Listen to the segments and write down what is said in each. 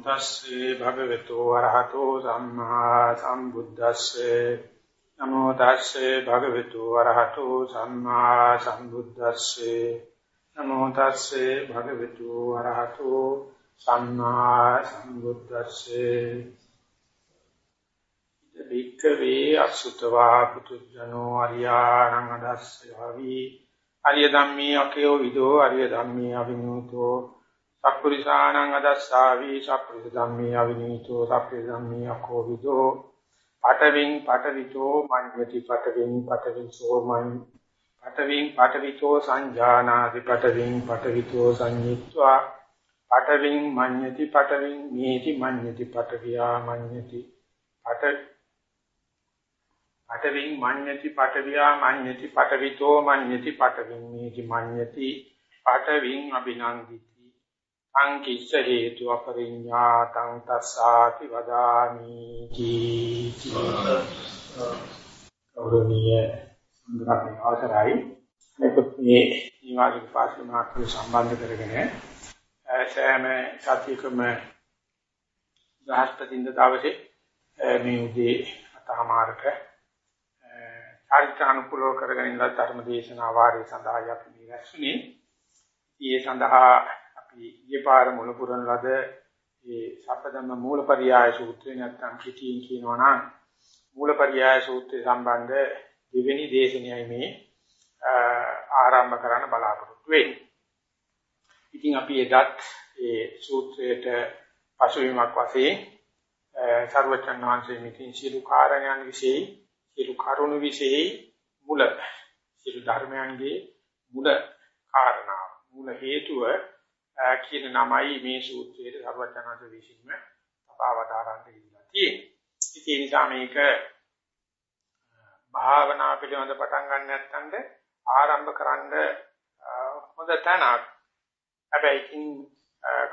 තස්සේ භගවතු වරහතෝ සම්මා සම්බුද්දස්සේ. නමෝ තස්සේ භගවතු වරහතෝ සම්මා සම්බුද්දස්සේ. නමෝ තස්සේ භගවතු වරහතෝ සම්මා සම්බුද්දස්සේ. බික්කවේ අසුතවා පුතුජනෝ අරියාණං අදස්සයාවි අරිය ධම්මේ අකයෝ විදෝ අරිය ධම්මේ අවිනූතෝ සක්පුරිසාණං අදස්සාවි සක්පුරිස ධම්මේ අවිනීතෝ සක්පුරිස ධම්මේ අකෝවිදෝ පටවින් පටවිතෝ මඤ්ඤති පටවින් පටවිසෝ මඤ් පටවින් පටවිතෝ සංජානාති පටවින් පටවිතෝ සංඤිත්වා පටවින් මඤ්ඤති පටවින් මේති මඤ්ඤති පටවියා මඤ්ඤති පට පටවින් මඤ්ඤති පටවියා මඤ්ඤති පටවිතෝ මඤ්ඤති පටවින් මේති මඤ්ඤති පටවින් අභිනන්දිති අංකිස්ස හේතු අපරිඤ්ඤාතං තස්සාති වදාමි කීති ගෞරවනීය සම්බන්ධ අවසරයි මේකත් මේ නිවාසික පාසල මාත්‍ර සම්බන්ධ කරගෙන සෑම සතියකම බ්‍රහස්පතින්ද දවසේ මේ උදේ අතමාරක චාරිත්‍රානුකූලව කරගෙන ඉන්න ධර්ම දේශනා වාරය සඳහා අපි මේ රැස්ුනේ. ඊයේ සඳහා අපි ඊයේ පාර මුල පුරන ලද ඒ සප්පදම්ම මූලපරියාය සූත්‍රය නැත්නම් පිටින් කියනවා නම් මූලපරියාය සූත්‍රය සම්බන්ධ දෙවෙනි දේශනයයි මේ ආරම්භ කරන්න බලාපොරොත්තු වෙන්නේ. ඉතින් අපි එදත් ඒ සූත්‍රයට පසුබිමක් වශයෙන් සර්වචන් වහන්සේ මෙකින් සියලු කාරණයන් વિશે සියලු කරුණු વિશે මුල සියලු ධර්මයන්ගේ මුල කාරණා මුල හේතුව කියන නමයි මේ සූත්‍රයේ සර්වචනන්ත විසින්ම තපාවදාරන්න ඉඳලා තියෙන්නේ. ඒ නිසා මේක භාවනා පිළිබඳ පටන් ගන්න නැත්නම් ආරම්භ කරන්න හොඳ තැනක්. හැබැයි ඉතින්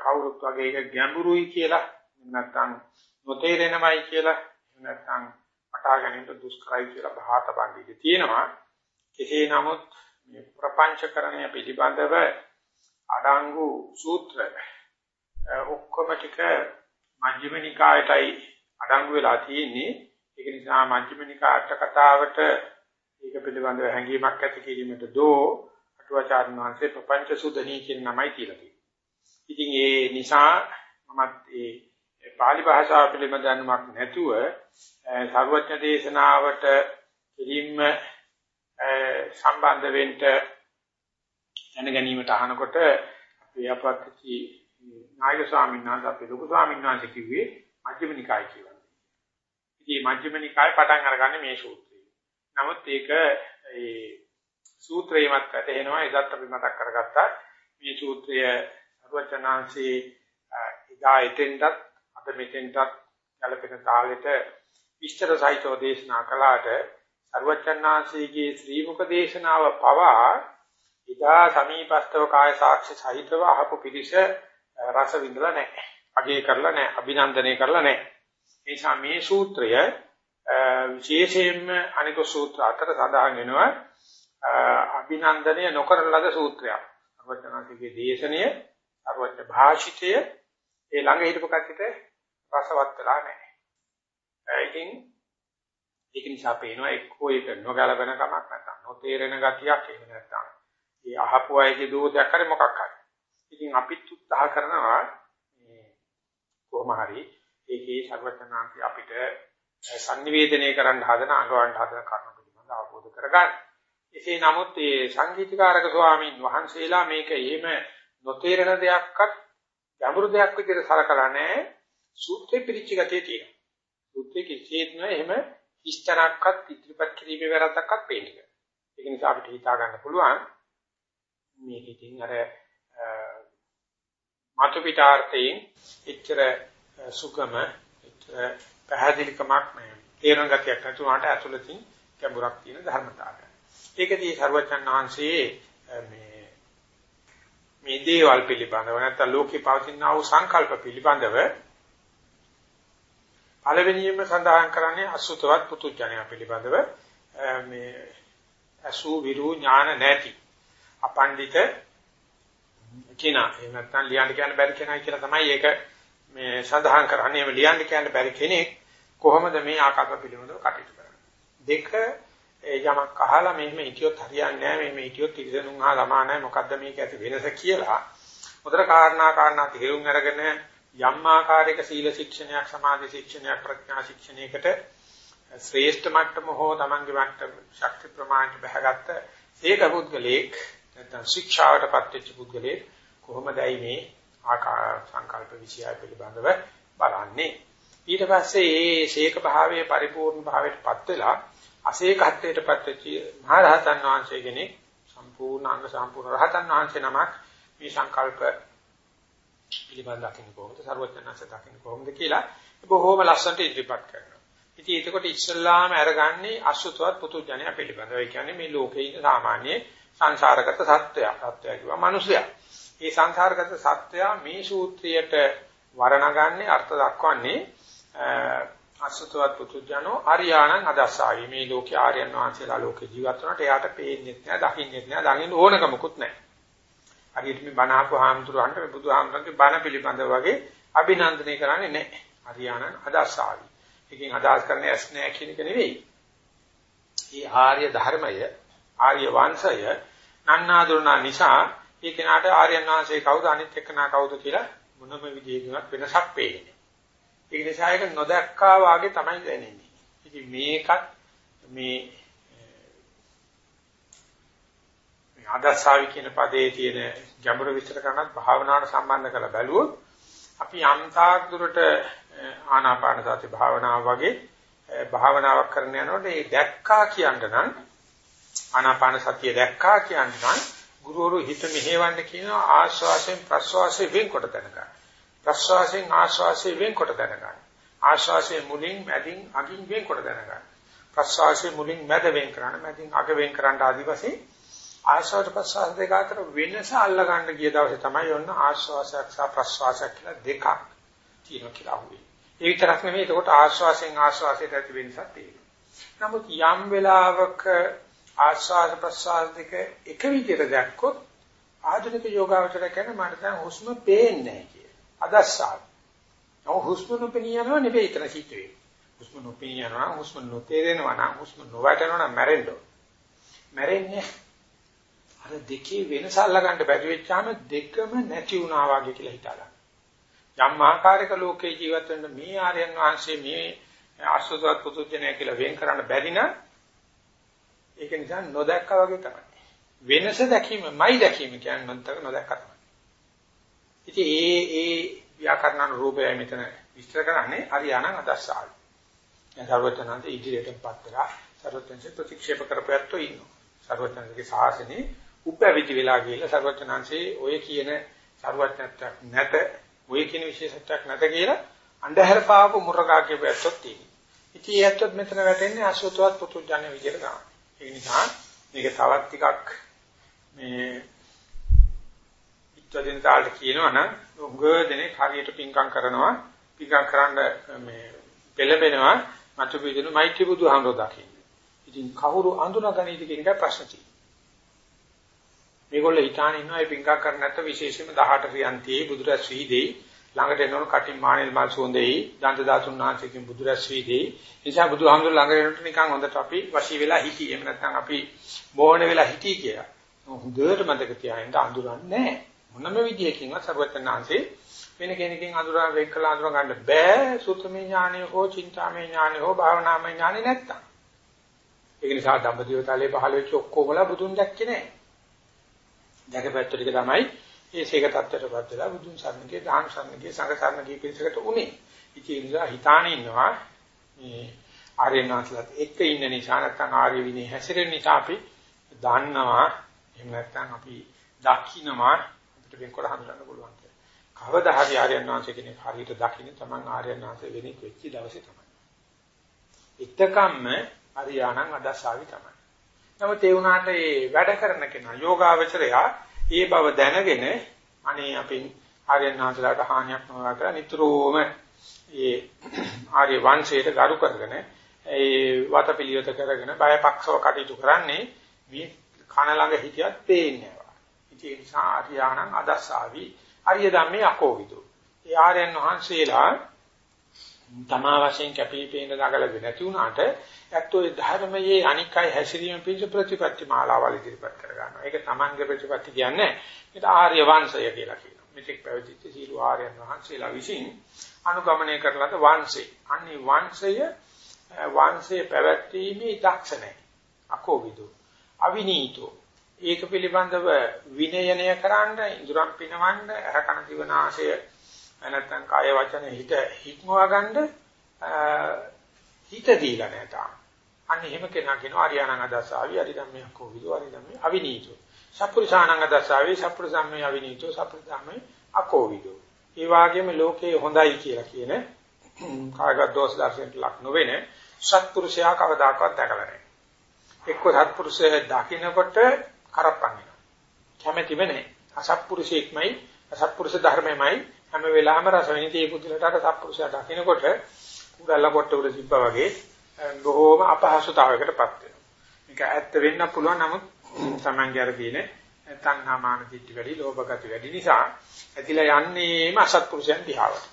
කවුරුත් වගේ එක ගැඹුරුයි කියලා නැත්නම් නොතේරෙනවයි කියලා නැත්නම් අටා ගැනීමට දුෂ්කරයි කියලා භාත බණ්ඩික තියෙනවා. කෙසේ නමුත් මේ ප්‍රපංචකරණය පිළිබඳව අඩංගු සූත්‍ර ඔක්කොම ටික මජ්ක්‍ධිම නිකායටයි අඩංගු වෙලා තියෙන්නේ. ඒක නිසා මජ්ක්‍ධිම නිකාය අට කතාවට ඒක පිළිබඳව හැඟීමක් ඇති කිරීමට දෝ අටුවාචාර්ය වහන්සේ ප්‍රපංච සුදනී කියන නමයි තියලා තියෙනවා. ඉතින් ඒ නිසා මමත් ඒ පාලි භාෂාව පිළිබඳ දැනුමක් නැතුව සර්වඥ දේශනාවට පිළිම්ම සම්බන්ධ වෙන්න දැන ගැනීමට අහනකොට අපේ අපත්‍ති නායක ස්වාමීන් වහන්සේ අපේ ලොකු ස්වාමීන් වහන්සේ කිව්වේ මජ්ක්‍ධිම නිකාය කියලා. ඉතින් මජ්ක්‍ධිම නිකාය පටන් අරගන්නේ මේ සූත්‍රය. නමුත් ඒක ඒ සූත්‍රයමත් වැටෙනවා එදත් අපි මතක් කරගත්තා. මේ සූත්‍රය අරුවචනාංශේ ඉදා එතෙන්ටත් අද මෙතෙන්ටත් ගැලපෙන තාලෙට විස්තර සහිතව දේශනා කළාට අරුවචනාංශයේ ශ්‍රී මුක දේශනාව පවා ඉදා සමීපස්තව කාය සාක්ෂි සහිතව අහපු පිළිස රස විඳලා නැහැ. අගේ කරලා නැහැ. අභිනන්දනය කරලා නැහැ. ඒ නිසා මේ සූත්‍රය විශේෂයෙන්ම අනික සූත්‍ර අතර සඳහන් වෙනවා අභිනන්දනය නොකරන ලද සූත්‍රයක්. අරවචනාතිගේ දේශනය, අරවච භාෂිතය ඒ ළඟ හිටපු කච්චිට රසවත් වෙලා නැහැ. ඒකින් ඒක නිසා පේනවා එක්කෝ ඒක නොගැලපෙන කමක් නැත්නම් නොතේරෙන ගතියක් එහෙම නැත්නම් ඒ අහපු අයගේ දෝෂයක් හරි මොකක් හරි. ඉතින් අපිත් උත්සාහ කරනවා මේ කොහොම හරි ඒකේ සර්වඥාන්ති අපිට sannivedanaya කරන්න හදන අඟවන්න හදන කරුණු පිළිබඳව අවබෝධ කරගන්න. එසේ නමුත් මේ සංගීතකාරක ස්වාමීන් වහන්සේලා මේක එහෙම නොතේරෙන දෙයක්වත් ගැඹුරු දෙයක් විදිහට සලකලා නැහැ. සූත්‍රේ පිළිච්ච ගතිය තියෙනවා. සූත්‍රේ කිසිේත් නෑ එහෙම හිස්තනක්වත් ඉදිරිපත් කිරීමේ වැරද්දක්වත් පේන්නේ නැහැ. ඒක නිසා අපිට හිතා ගන්න පුළුවන් මේක ඉතින් අර මතු පිටාර්ථයෙන් එච්චර සුගම එච්චර පැහැදිලිකමක් නැහැ. තේරණ ගතියක් නැතුනට ඇතුළතින් ගැඹුරක් තියෙන ධර්මතාවය. ඒකදී සර්වචන් වහන්සේ මේ මේ දේවල් පිළිබඳව නැත්නම් ලෝකේ පවතින ආ වූ සංකල්ප පිළිබඳව පළවෙනියෙන්ම සඳහන් කරන්නේ අසුතවත් පුතුජනය පිළිබඳව මේ අසු විරු ඥාන නැති අපණ්ඩිත කෙනා එහෙම නැත්නම් ලියන්න කියන්න බැරි කෙනා කියලා තමයි ඒක මේ සඳහන් කරන්නේ මේ ලියන්න කියන්න බැරි කෙනෙක් කොහොමද මේ ආකල්ප පිළිබඳව කටයුතු කරන්නේ. දෙක යමක් අහලා මෙහෙම හිටියොත් හරියන්නේ නැහැ මෙහෙම හිටියොත් ඉරිසනුන් හා සමානයි මොකද්ද මේක ඇති වෙනස කියලා. උතර කාරණා කාරණා තේරුම් අරගෙන යම් ආකාරයක සීල ශික්ෂණයක් සමාධි ශික්ෂණයක් ප්‍රඥා ශික්ෂණයකට ශ්‍රේෂ්ඨ මට්ටම හෝ තමන්ගේ මට්ටම ශක්ති ප්‍රමාණයට බහගත්ත ඒක පුද්ගලෙක් නැත්නම් ශික්ෂාවටපත් වෙච්ච පුද්ගලෙක් කොහොමදයි මේ ආකාර සංකල්ප විෂය පිළිබඳව බලන්නේ ඊට පස්සේ මේ ශේක භාවයේ පරිපූර්ණ භාවයටපත් වෙලා අශේකත්වයටපත් වෙච්ච මහා රහතන් වහන්සේ කෙනෙක් සම්පූර්ණ අංග සම්පූර්ණ රහතන් වහන්සේ නමක් මේ සංකල්ප පිළිබඳව දකින්න කොහොමද සරුවචනanse දකින්න කොහොමද කියලා බොහෝම ලස්සනට ඉදිරිපත් කරනවා. ඉතින් එතකොට ඉස්සල්ලාම අරගන්නේ අසුතවත් පුතුජනයා පිළිබඳව. ඒ කියන්නේ මේ ලෝකේ ඉන්න සාමාන්‍ය සංසාරගත සත්‍යය. සත්‍යය කියවා මිනිසයා. මේ සංසාරගත සත්‍යය මේ සූත්‍රයට වර්ණගන්නේ අර්ථ දක්වන්නේ අසුතවත් පුතුජනෝ ආර්යාණං අදස්සාවි මේ ලෝකේ ආර්යයන් වහන්සේලා ලෝකේ ජීවත් වුණාට එයාට පේන්නේ නැහැ, දකින්නේ නැහැ, දකින්න ඕනකමකුත් නැහැ. හරියට මේ බණ අහපු හාමුදුරුවන්ට මේ බුදුහාමුදුරන්ගේ බණ පිළිබඳව වගේ අභිනන්දනය කරන්නේ නැහැ. හරියාණං අදස්සාවි. එකකින් අදහස් කරන්නේ ඇස් නැහැ කියන එක නෙවෙයි. මේ ආර්ය ධර්මය, ආර්ය වංශය නන්නාඳුනා නිසා ඒ කෙනාට ආර්යයන් වහන්සේ කවුද අනිත් එක්කනා කවුද කියලා මොනම විදිහකින්වත් වෙනසක් පේන්නේ ඒ නිසා ඒක නොදැක්කා වාගේ තමයි දැනෙන්නේ. ඉතින් මේකත් මේ මේ ආදර්ශාවි කියන පදයේ තියෙන ගැඹුරු විස්තර කරනත් භාවනාවට සම්බන්ධ කරලා බැලුවොත් අපි යම්තාක් දුරට ආනාපාන සති භාවනාව වගේ භාවනාවක් කරන යනකොට ඒ දැක්කා කියන්න නම් ආනාපාන සතිය දැක්කා කියන්න නම් ගුරුවරු හිත මෙහෙවන්න කියනවා ආශ්වාසයෙන් ප්‍රශ්වාසයෙන් වෙන්කොට දැනගන්න. ප්‍රශ්වාසයෙන් ආශ්වාසයෙන් වෙන්කොට දැනගන්න. ආශ්වාසයෙන් මුලින් මැදින් අගින් වෙන්කොට දැනගන්න. ප්‍රශ්වාසයෙන් මුලින් මැද වෙන් කරන්න මැදින් අග වෙන් කරන්න ආදි වශයෙන් ආශ්වාස ප්‍රශ්වාස දෙක අතර වෙනස අල්ල ගන්න ගිය දවසේ තමයි ඔන්න ආශ්වාසයක් සහ ප්‍රශ්වාසයක් කියලා දෙකක් තියෙනවා කියලා අහුවේ. ඒ විතරක් නෙමෙයි එතකොට ආශ්වාසයෙන් ආශ්වාසයට ඇති වෙනසක් තියෙනවා. නමුත් යම් වෙලාවක ආශ්වාස ප්‍රශ්වාස දෙක එක විදිහට දැක්කොත් ආධුනික යෝගාවචර කියන මට දැන් හුස්ම පේන්නේ නැහැ අදස්සාව. නෝ හුස්ම නොපෙනියනවා නෙවෙයි එතන සිද්ධ වෙන්නේ. හුස්ම නොපෙනියනවා හුස්ම නොතේරෙනවා නම් හුස්ම නොවැටෙනවා නම් මැරෙන්න ඕන. මැරෙන්නේ අර දෙකේ වෙනස අල්ලගන්න බැරි වෙච්චාම දෙකම නැති වුණා වගේ කියලා හිතාගන්න. යම් ආකාරයක ලෝකේ ජීවත් වෙන්න මේ ආර්යයන් වහන්සේ මේ අසුසවත් පුදුජනය කියලා වෙන් කරන්න බැරි නම් ඒක නිසා නොදැක්කා වගේ තමයි. වෙනස දැකීමයි දැකීම කියන්නේ මන්තක නොදැක්කා තමයි. ඉතින් ඒ ඒ ව්‍යාකරණ රූපය මෙතන විස්තර කරන්නේ හරියානම් අදස්සාවයි. දැන් සර්වඥාන්ත ඉදිරියටපත් වෙලා සර්වඥන්සේ ප්‍රතික්ෂේප කරපැත්තෝ ඉන්නවා. සර්වඥන්ගේ ශාසනේ උපැවිදි වෙලා ගිහලා සර්වඥාන්සේ ඔය කියන සර්වඥත්වයක් නැත, ඔය කියන විශේෂත්වයක් නැත කියලා අන්ධහර පාපු මුර්ගා කියපැත්තොත් තියෙනවා. ඉතින් ඒ ඇත්තත් මෙතන වැටෙන්නේ අසුතවත් පුතුජාන විදියට ගන්න. ඒ නිසා මේක තවත් ටිකක් මේ ඉත්වදින තාලට කියනවා නම් උග දෙනෙක් හරියට පිංකම් කරනවා පිංකම් කරන්න මේ පෙළඹෙනවා මතු පිළිදෙන මෛත්‍රී බුදුහාමරෝ දකින්න. ඉතින් කවුරු අඳුනගනීද කියන එක ප්‍රශ්න තියෙනවා. මේගොල්ලෝ හිතාන ඉන්නවා මේ පිංකම් කරන්නේ නැත්නම් විශේෂයෙන්ම 18 රියන්තියේ බුදුරස් වීදෙයි ළඟට එනකොට කටින් මානෙල් මල් සුවඳෙයි දන්ත දාතුන් නාංශිකින් බුදුරස් වීදෙයි නිසා බුදුහාමුදුර ළඟ එනකොට නිකන් හොඳට අපි වශී වෙලා හිටියේ. එහෙම නැත්නම් අපි බෝවන වෙලා හිටියේ කියලා. හොඳට මතක තියාගන්න අඳුරන්නේ නැහැ. මොනම විදියකින්වත් සර්වඥාන්සේ වෙන කෙනකින් අඳුරා වෙක් කළා අඳුර ගන්න බෑ සුතමේ ඥානෙ හෝ චින්තාමේ ඥානෙ හෝ භාවනාමේ ඥානෙ නැත්තම් ඒක නිසා දඹදිව තලයේ පහළ වෙච්ච ඔක්කොමලා බුදුන් දැක්කේ නෑ දැකපැත්ත ටික තමයි මේ සීක tattරපත් වෙලා බුදුන් සරණගේ දාන සරණගේ සංඝ සරණගේ පිළිසකට උනේ ඉතින් ඒ නිසා හිතානේ ඉන්නවා මේ ආර්යනාථලත් එක්ක ඉන්න නිසා නැත්නම් ආර්ය විනය හැසිරෙන නිසා අපි දන්නවා එහෙම නැත්නම් අපි දකින්නවා අපිට වෙන්කොට හඳුනන්න පුළුවන් කියලා. කවදා හරි ආර්යයන් වහන්සේ කෙනෙක් හරියට දකින්න තමන් ආර්යයන් වහන්සේ වෙන්නේ වෙච්ච දවසේ තමයි. එතකම්ම හරියානම් අදසාවි තමයි. නමුත් ඒ වුණාට ඒ වැඩ කරන කෙනා යෝගාවචරයා ඒ බව දැනගෙන අනේ අපින් ආර්යයන් වහන්සේලාට හානියක් නොවලා කියලා නිතරම ඒ ආර්ය වංශයට ගරු කරගෙන ඒ වතපිලියත කරගෙන බයපක්ෂව කටයුතු කරන්නේ මේ කන ළඟ හිටියත් පේන්නේ ඒ නිසා අරියාණං අදස්සාවි අරිය ධම්මේ අකෝවිදෝ. ඒ ආර්යයන් වහන්සේලා තමා වශයෙන් කැපිපේන දගලද නැති වුණාට ඇත්තෝ ඒ ධර්මයේ අනිකයි හැසිරීම පිණිස ප්‍රතිපත්ති මාලාවල් ඉදිරිපත් කර ගන්නවා. ඒක තමන්ගේ ප්‍රතිපත්ති කියන්නේ ඒක ආර්ය වංශය කියලා කියනවා. මෙතෙක් පැවතිච්ච සීල ආර්යයන් වහන්සේලා විසින් අනුගමනය කරලද වංශේ. අන්නේ වංශය වංශයේ පැවැත්වීමේ දක්ෂ නැහැ. අකෝවිදෝ. අවිනීතෝ. ඒක පිළිබඳව විනයනය කරන්න ඉඳුරම් පිනවන්න අරකන දිවනාශය නැත්නම් කාය වචන හිත හික්මවා ගන්න හිත දීලා නැතා. අන්න එහෙම කෙනා කියනවා ආර්යයන්ං අදස්සාවි අරිදම්මේ අකෝවිදෝ අරිදම්මේ අවිනීතෝ. සප්පුරිසානං අදස්සාවි සප්පුරිසම්මේ අවිනීතෝ සප්පුරිසම්මේ අකෝවිදෝ. ඒ වගේම ලෝකේ හොඳයි කියලා කියන කායගත දෝෂ දර්ශනට ලක් නොවෙන සත්පුරුෂයා කවදාකවත් දැකලා නැහැ. එක්ක සත්පුරුෂය දකින්නකොට කරප්පන් වෙනවා. කැමැතිම නැහැ. අසත්පුරුෂයෙක්මයි අසත්පුරුෂ ධර්මයමයි හැම වෙලාවෙම රස වෙන තේ පුදුලට අර සත්පුරුෂයා දකින්නකොට කුඩල්ල කොට උඩ තිබ්බා වගේ බොහෝම අපහසුතාවයකටපත් වෙනවා. මේක ඇත්ත වෙන්න පුළුවන් නමුත් Tamange අර කියන තණ්හාමාන දිට්ඨි වැඩි, ලෝභ ගති වැඩි නිසා ඇතිලා යන්නේම අසත්පුරුෂයන් දිහාවට.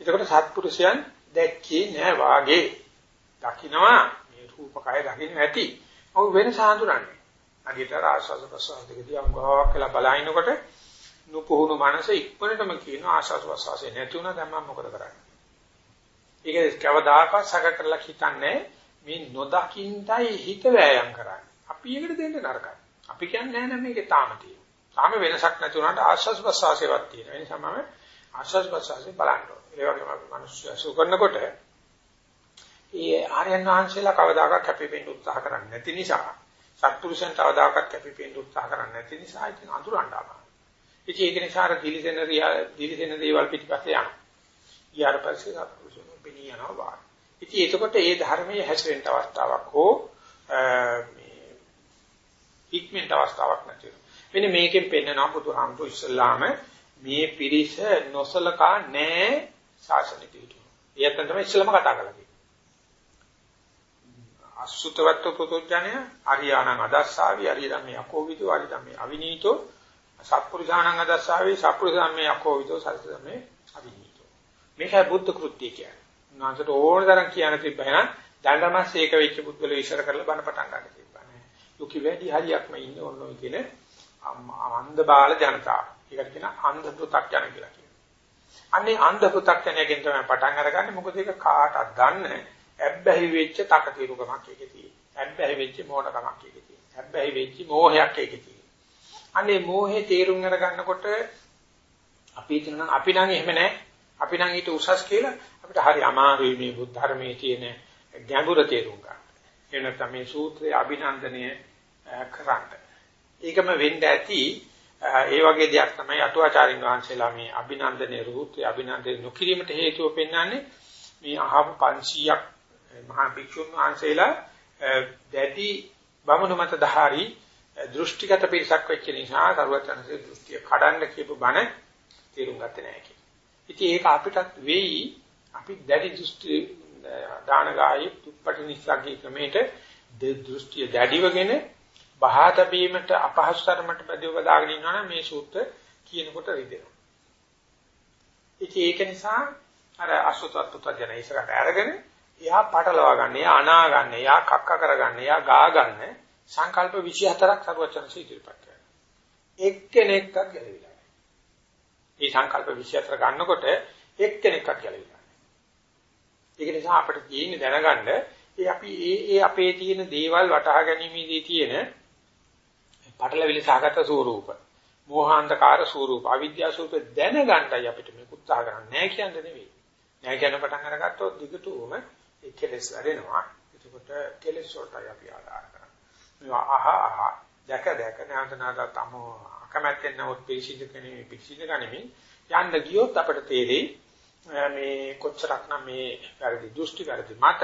එතකොට සත්පුරුෂයන් දැක්කේ නෑ වාගේ. දකින්නවා මේ රූපකය දකින්න ඇති. ඔව් වෙනස හඳුනන්නේ. අදිට ආශාස ප්‍රසාර දෙකදී අංගාවක් කියලා බලනකොට නුපුහුණු මනස ඉක්මනටම කියන ආශාස ප්‍රසාරේ නැති වුණා දැන් මම මොකද කරන්නේ? ඒක කවදාකවත් සැක කරලා හිතන්නේ මේ නොදකින්ටයි හිත වෑයම් කරන්නේ. අපි ඒකට දෙන්න නරකයි. අපි කියන්නේ නෑ නෑ මේකේ තාම තියෙනවා. තාම වෙනසක් නැති වුණාට ආශාස ප්‍රසාරේවත් තියෙනවා. ඒ නිසා මම ආශාස ප්‍රසාරේ බලන්න ඕනේ. ඒ වගේම අපි මිනිස්සු අසු කරනකොට ඒ ආර්යයන් වහන්සේලා කවදාකවත් කැපිපෙන්න උත්සාහ කරන්නේ නැති නිසා සත්පුරුෂයන් කවදාකවත් කැපිපෙන්න උත්සාහ කරන්නේ නැති නිසා ඉතින් අඳුරන්න ආවා. ඉතින් ඒක නිසා අර දිලිසෙන දිලිසෙන දේවල් පිටිපස්සේ යනවා. ඊට පස්සේ සත්පුරුෂයන් පෙනී යනවා වාර. ඉතින් එතකොට ඒ ධර්මයේ හැසිරෙන්න අවස්ථාවක් හෝ මේ ඉක්මනට අවස්ථාවක් නැති වෙනවා. මෙන්න මේකෙන් පෙන්නනවා බුදුහාමුදුරු ඉස්සල්ලාම මේ පිරිස නොසලකා නෑ ශාසනික පිටු. ඒත් තමයි ඉස්සලම කතා කරලා අසුතවත්ව පුතුජණය අරියාණං අදස්සාවි අරියම්මේ අකෝවිදෝ අරියම්මේ අවිනීතෝ සත්පුරුෂාණං අදස්සාවි සත්පුරුෂාම්මේ අකෝවිදෝ සත්පුරුෂාම්මේ අවිනීතෝ මේකයි බුද්ධ කෘත්‍යය කියන්නේ උන්වහන්සේට ඕන තරම් කියන්න තිබ්බහන දණ්ඩමස් ඒක වෙච්ච පුද්ගලෝ ඉස්සර කරලා බණ පටන් ගන්න තිබ්බනේ ලෝකෙ වැඩි හරියක්ම ඉන්නේ ඕනෝ කියන අන්ධ බාල ජනතාව ඒකට කියන අන්ධ පු탁ජන කියලා කියනවා අන්නේ අන්ධ පු탁ජනයෙන් තමයි පටන් අරගන්නේ මොකද ඒක කාටවත් ගන්න ඇබ්බැහි වෙච්ච තකතිරුකමක් එකේ තියෙනවා. ඇබ්බැහි වෙච්ච මෝඩකමක් එකේ තියෙනවා. ඇබ්බැහි වෙච්ච මෝහයක් එකේ තියෙනවා. අනේ මෝහේ තේරුම් අරගන්නකොට අපි හිතනවා අපි නම් එහෙම නැහැ. අපි නම් ඊට උසස් කියලා අපිට හරි අමාරුයි මේ බුද්ධ ධර්මයේ තියෙන ගැඹුර තේරුම් ගන්න. ඒ නැත්නම් මේ සූත්‍රයේ අභිනන්දනය කරන්න. ඒකම වෙන්න ඇති ඒ වගේ දෙයක් තමයි අටුවාචාරින් වහන්සේලා මේ අභිනන්දනයේ රූත්‍රය අභිනන්දනය නොකිරීමට හේතුව පෙන්වන්නේ මේ අහව 500ක් මහා භික්ෂුන් වහන්සේලා දැඩි බමුණු මත දහරි දෘෂ්ටිගත පිරිසක් වෙච්ච නිසා සරුවචනසේ දෘෂ්ටිය කඩන්න කියපු බණ තේරුම් ගත්තේ නැහැ කියලා. ඉතින් ඒක අපිටත් වෙයි අපි දැඩි දෘෂ්ටි දානගායි තුප්පටි නිස්සග්ගේ ක්‍රමයට දෘෂ්ටිය දැඩිවගෙන බහා තැබීමට අපහසුතරමට බදව දාගෙන ඉන්නවනම් මේ සූත්‍ර කියනකොට රිදෙනවා. ඉතින් ඒක නිසා අර අසුතත් පුතජන ඉස්සරහට අරගෙන එයා පටලවා ගන්න, එයා අනා ගන්න, එයා කක්ක කරගන්න, එයා ගා ගන්න සංකල්ප 24ක් සරුවචනසේ ඉදිරිපත් කරනවා. එක්කෙනෙක්වත් ගැලවිලා නැහැ. මේ සංකල්ප 24 ගන්නකොට එක්කෙනෙක්වත් ගැලවිලා නැහැ. ඒක නිසා අපිට තියෙන්නේ දැනගන්න ඒ අපි ඒ ඒ අපේ තියෙන දේවල් වටහා ගැනීමේදී තියෙන පටලවිලි සහගත ස්වරූප, මෝහාන්ධකාර ස්වරූප, අවිද්‍යා ස්වරූප දැනගන්නයි අපිට මේක උත්සාහ කරන්නේ නැහැ කියන්නේ නෙවෙයි. නැහැ කියන පටන් අරගත්තොත් දිගටම ඒ කෙලෙස් වැඩෙනවා. එතකොට කෙලෙස් වලටයි අපි ආදාර කරන්නේ. මේවා අහ අහ දැක දැක නැවත නැවත තම අකමැත්තෙන් නමුත් පිළිසිඳ කෙනෙමි පිළිසිඳ ගනිමින් යන්න ගියොත් අපිට තේරෙයි මේ කොච්චරක්නම් මේ වැරදි දෘෂ්ටි වැරදි මත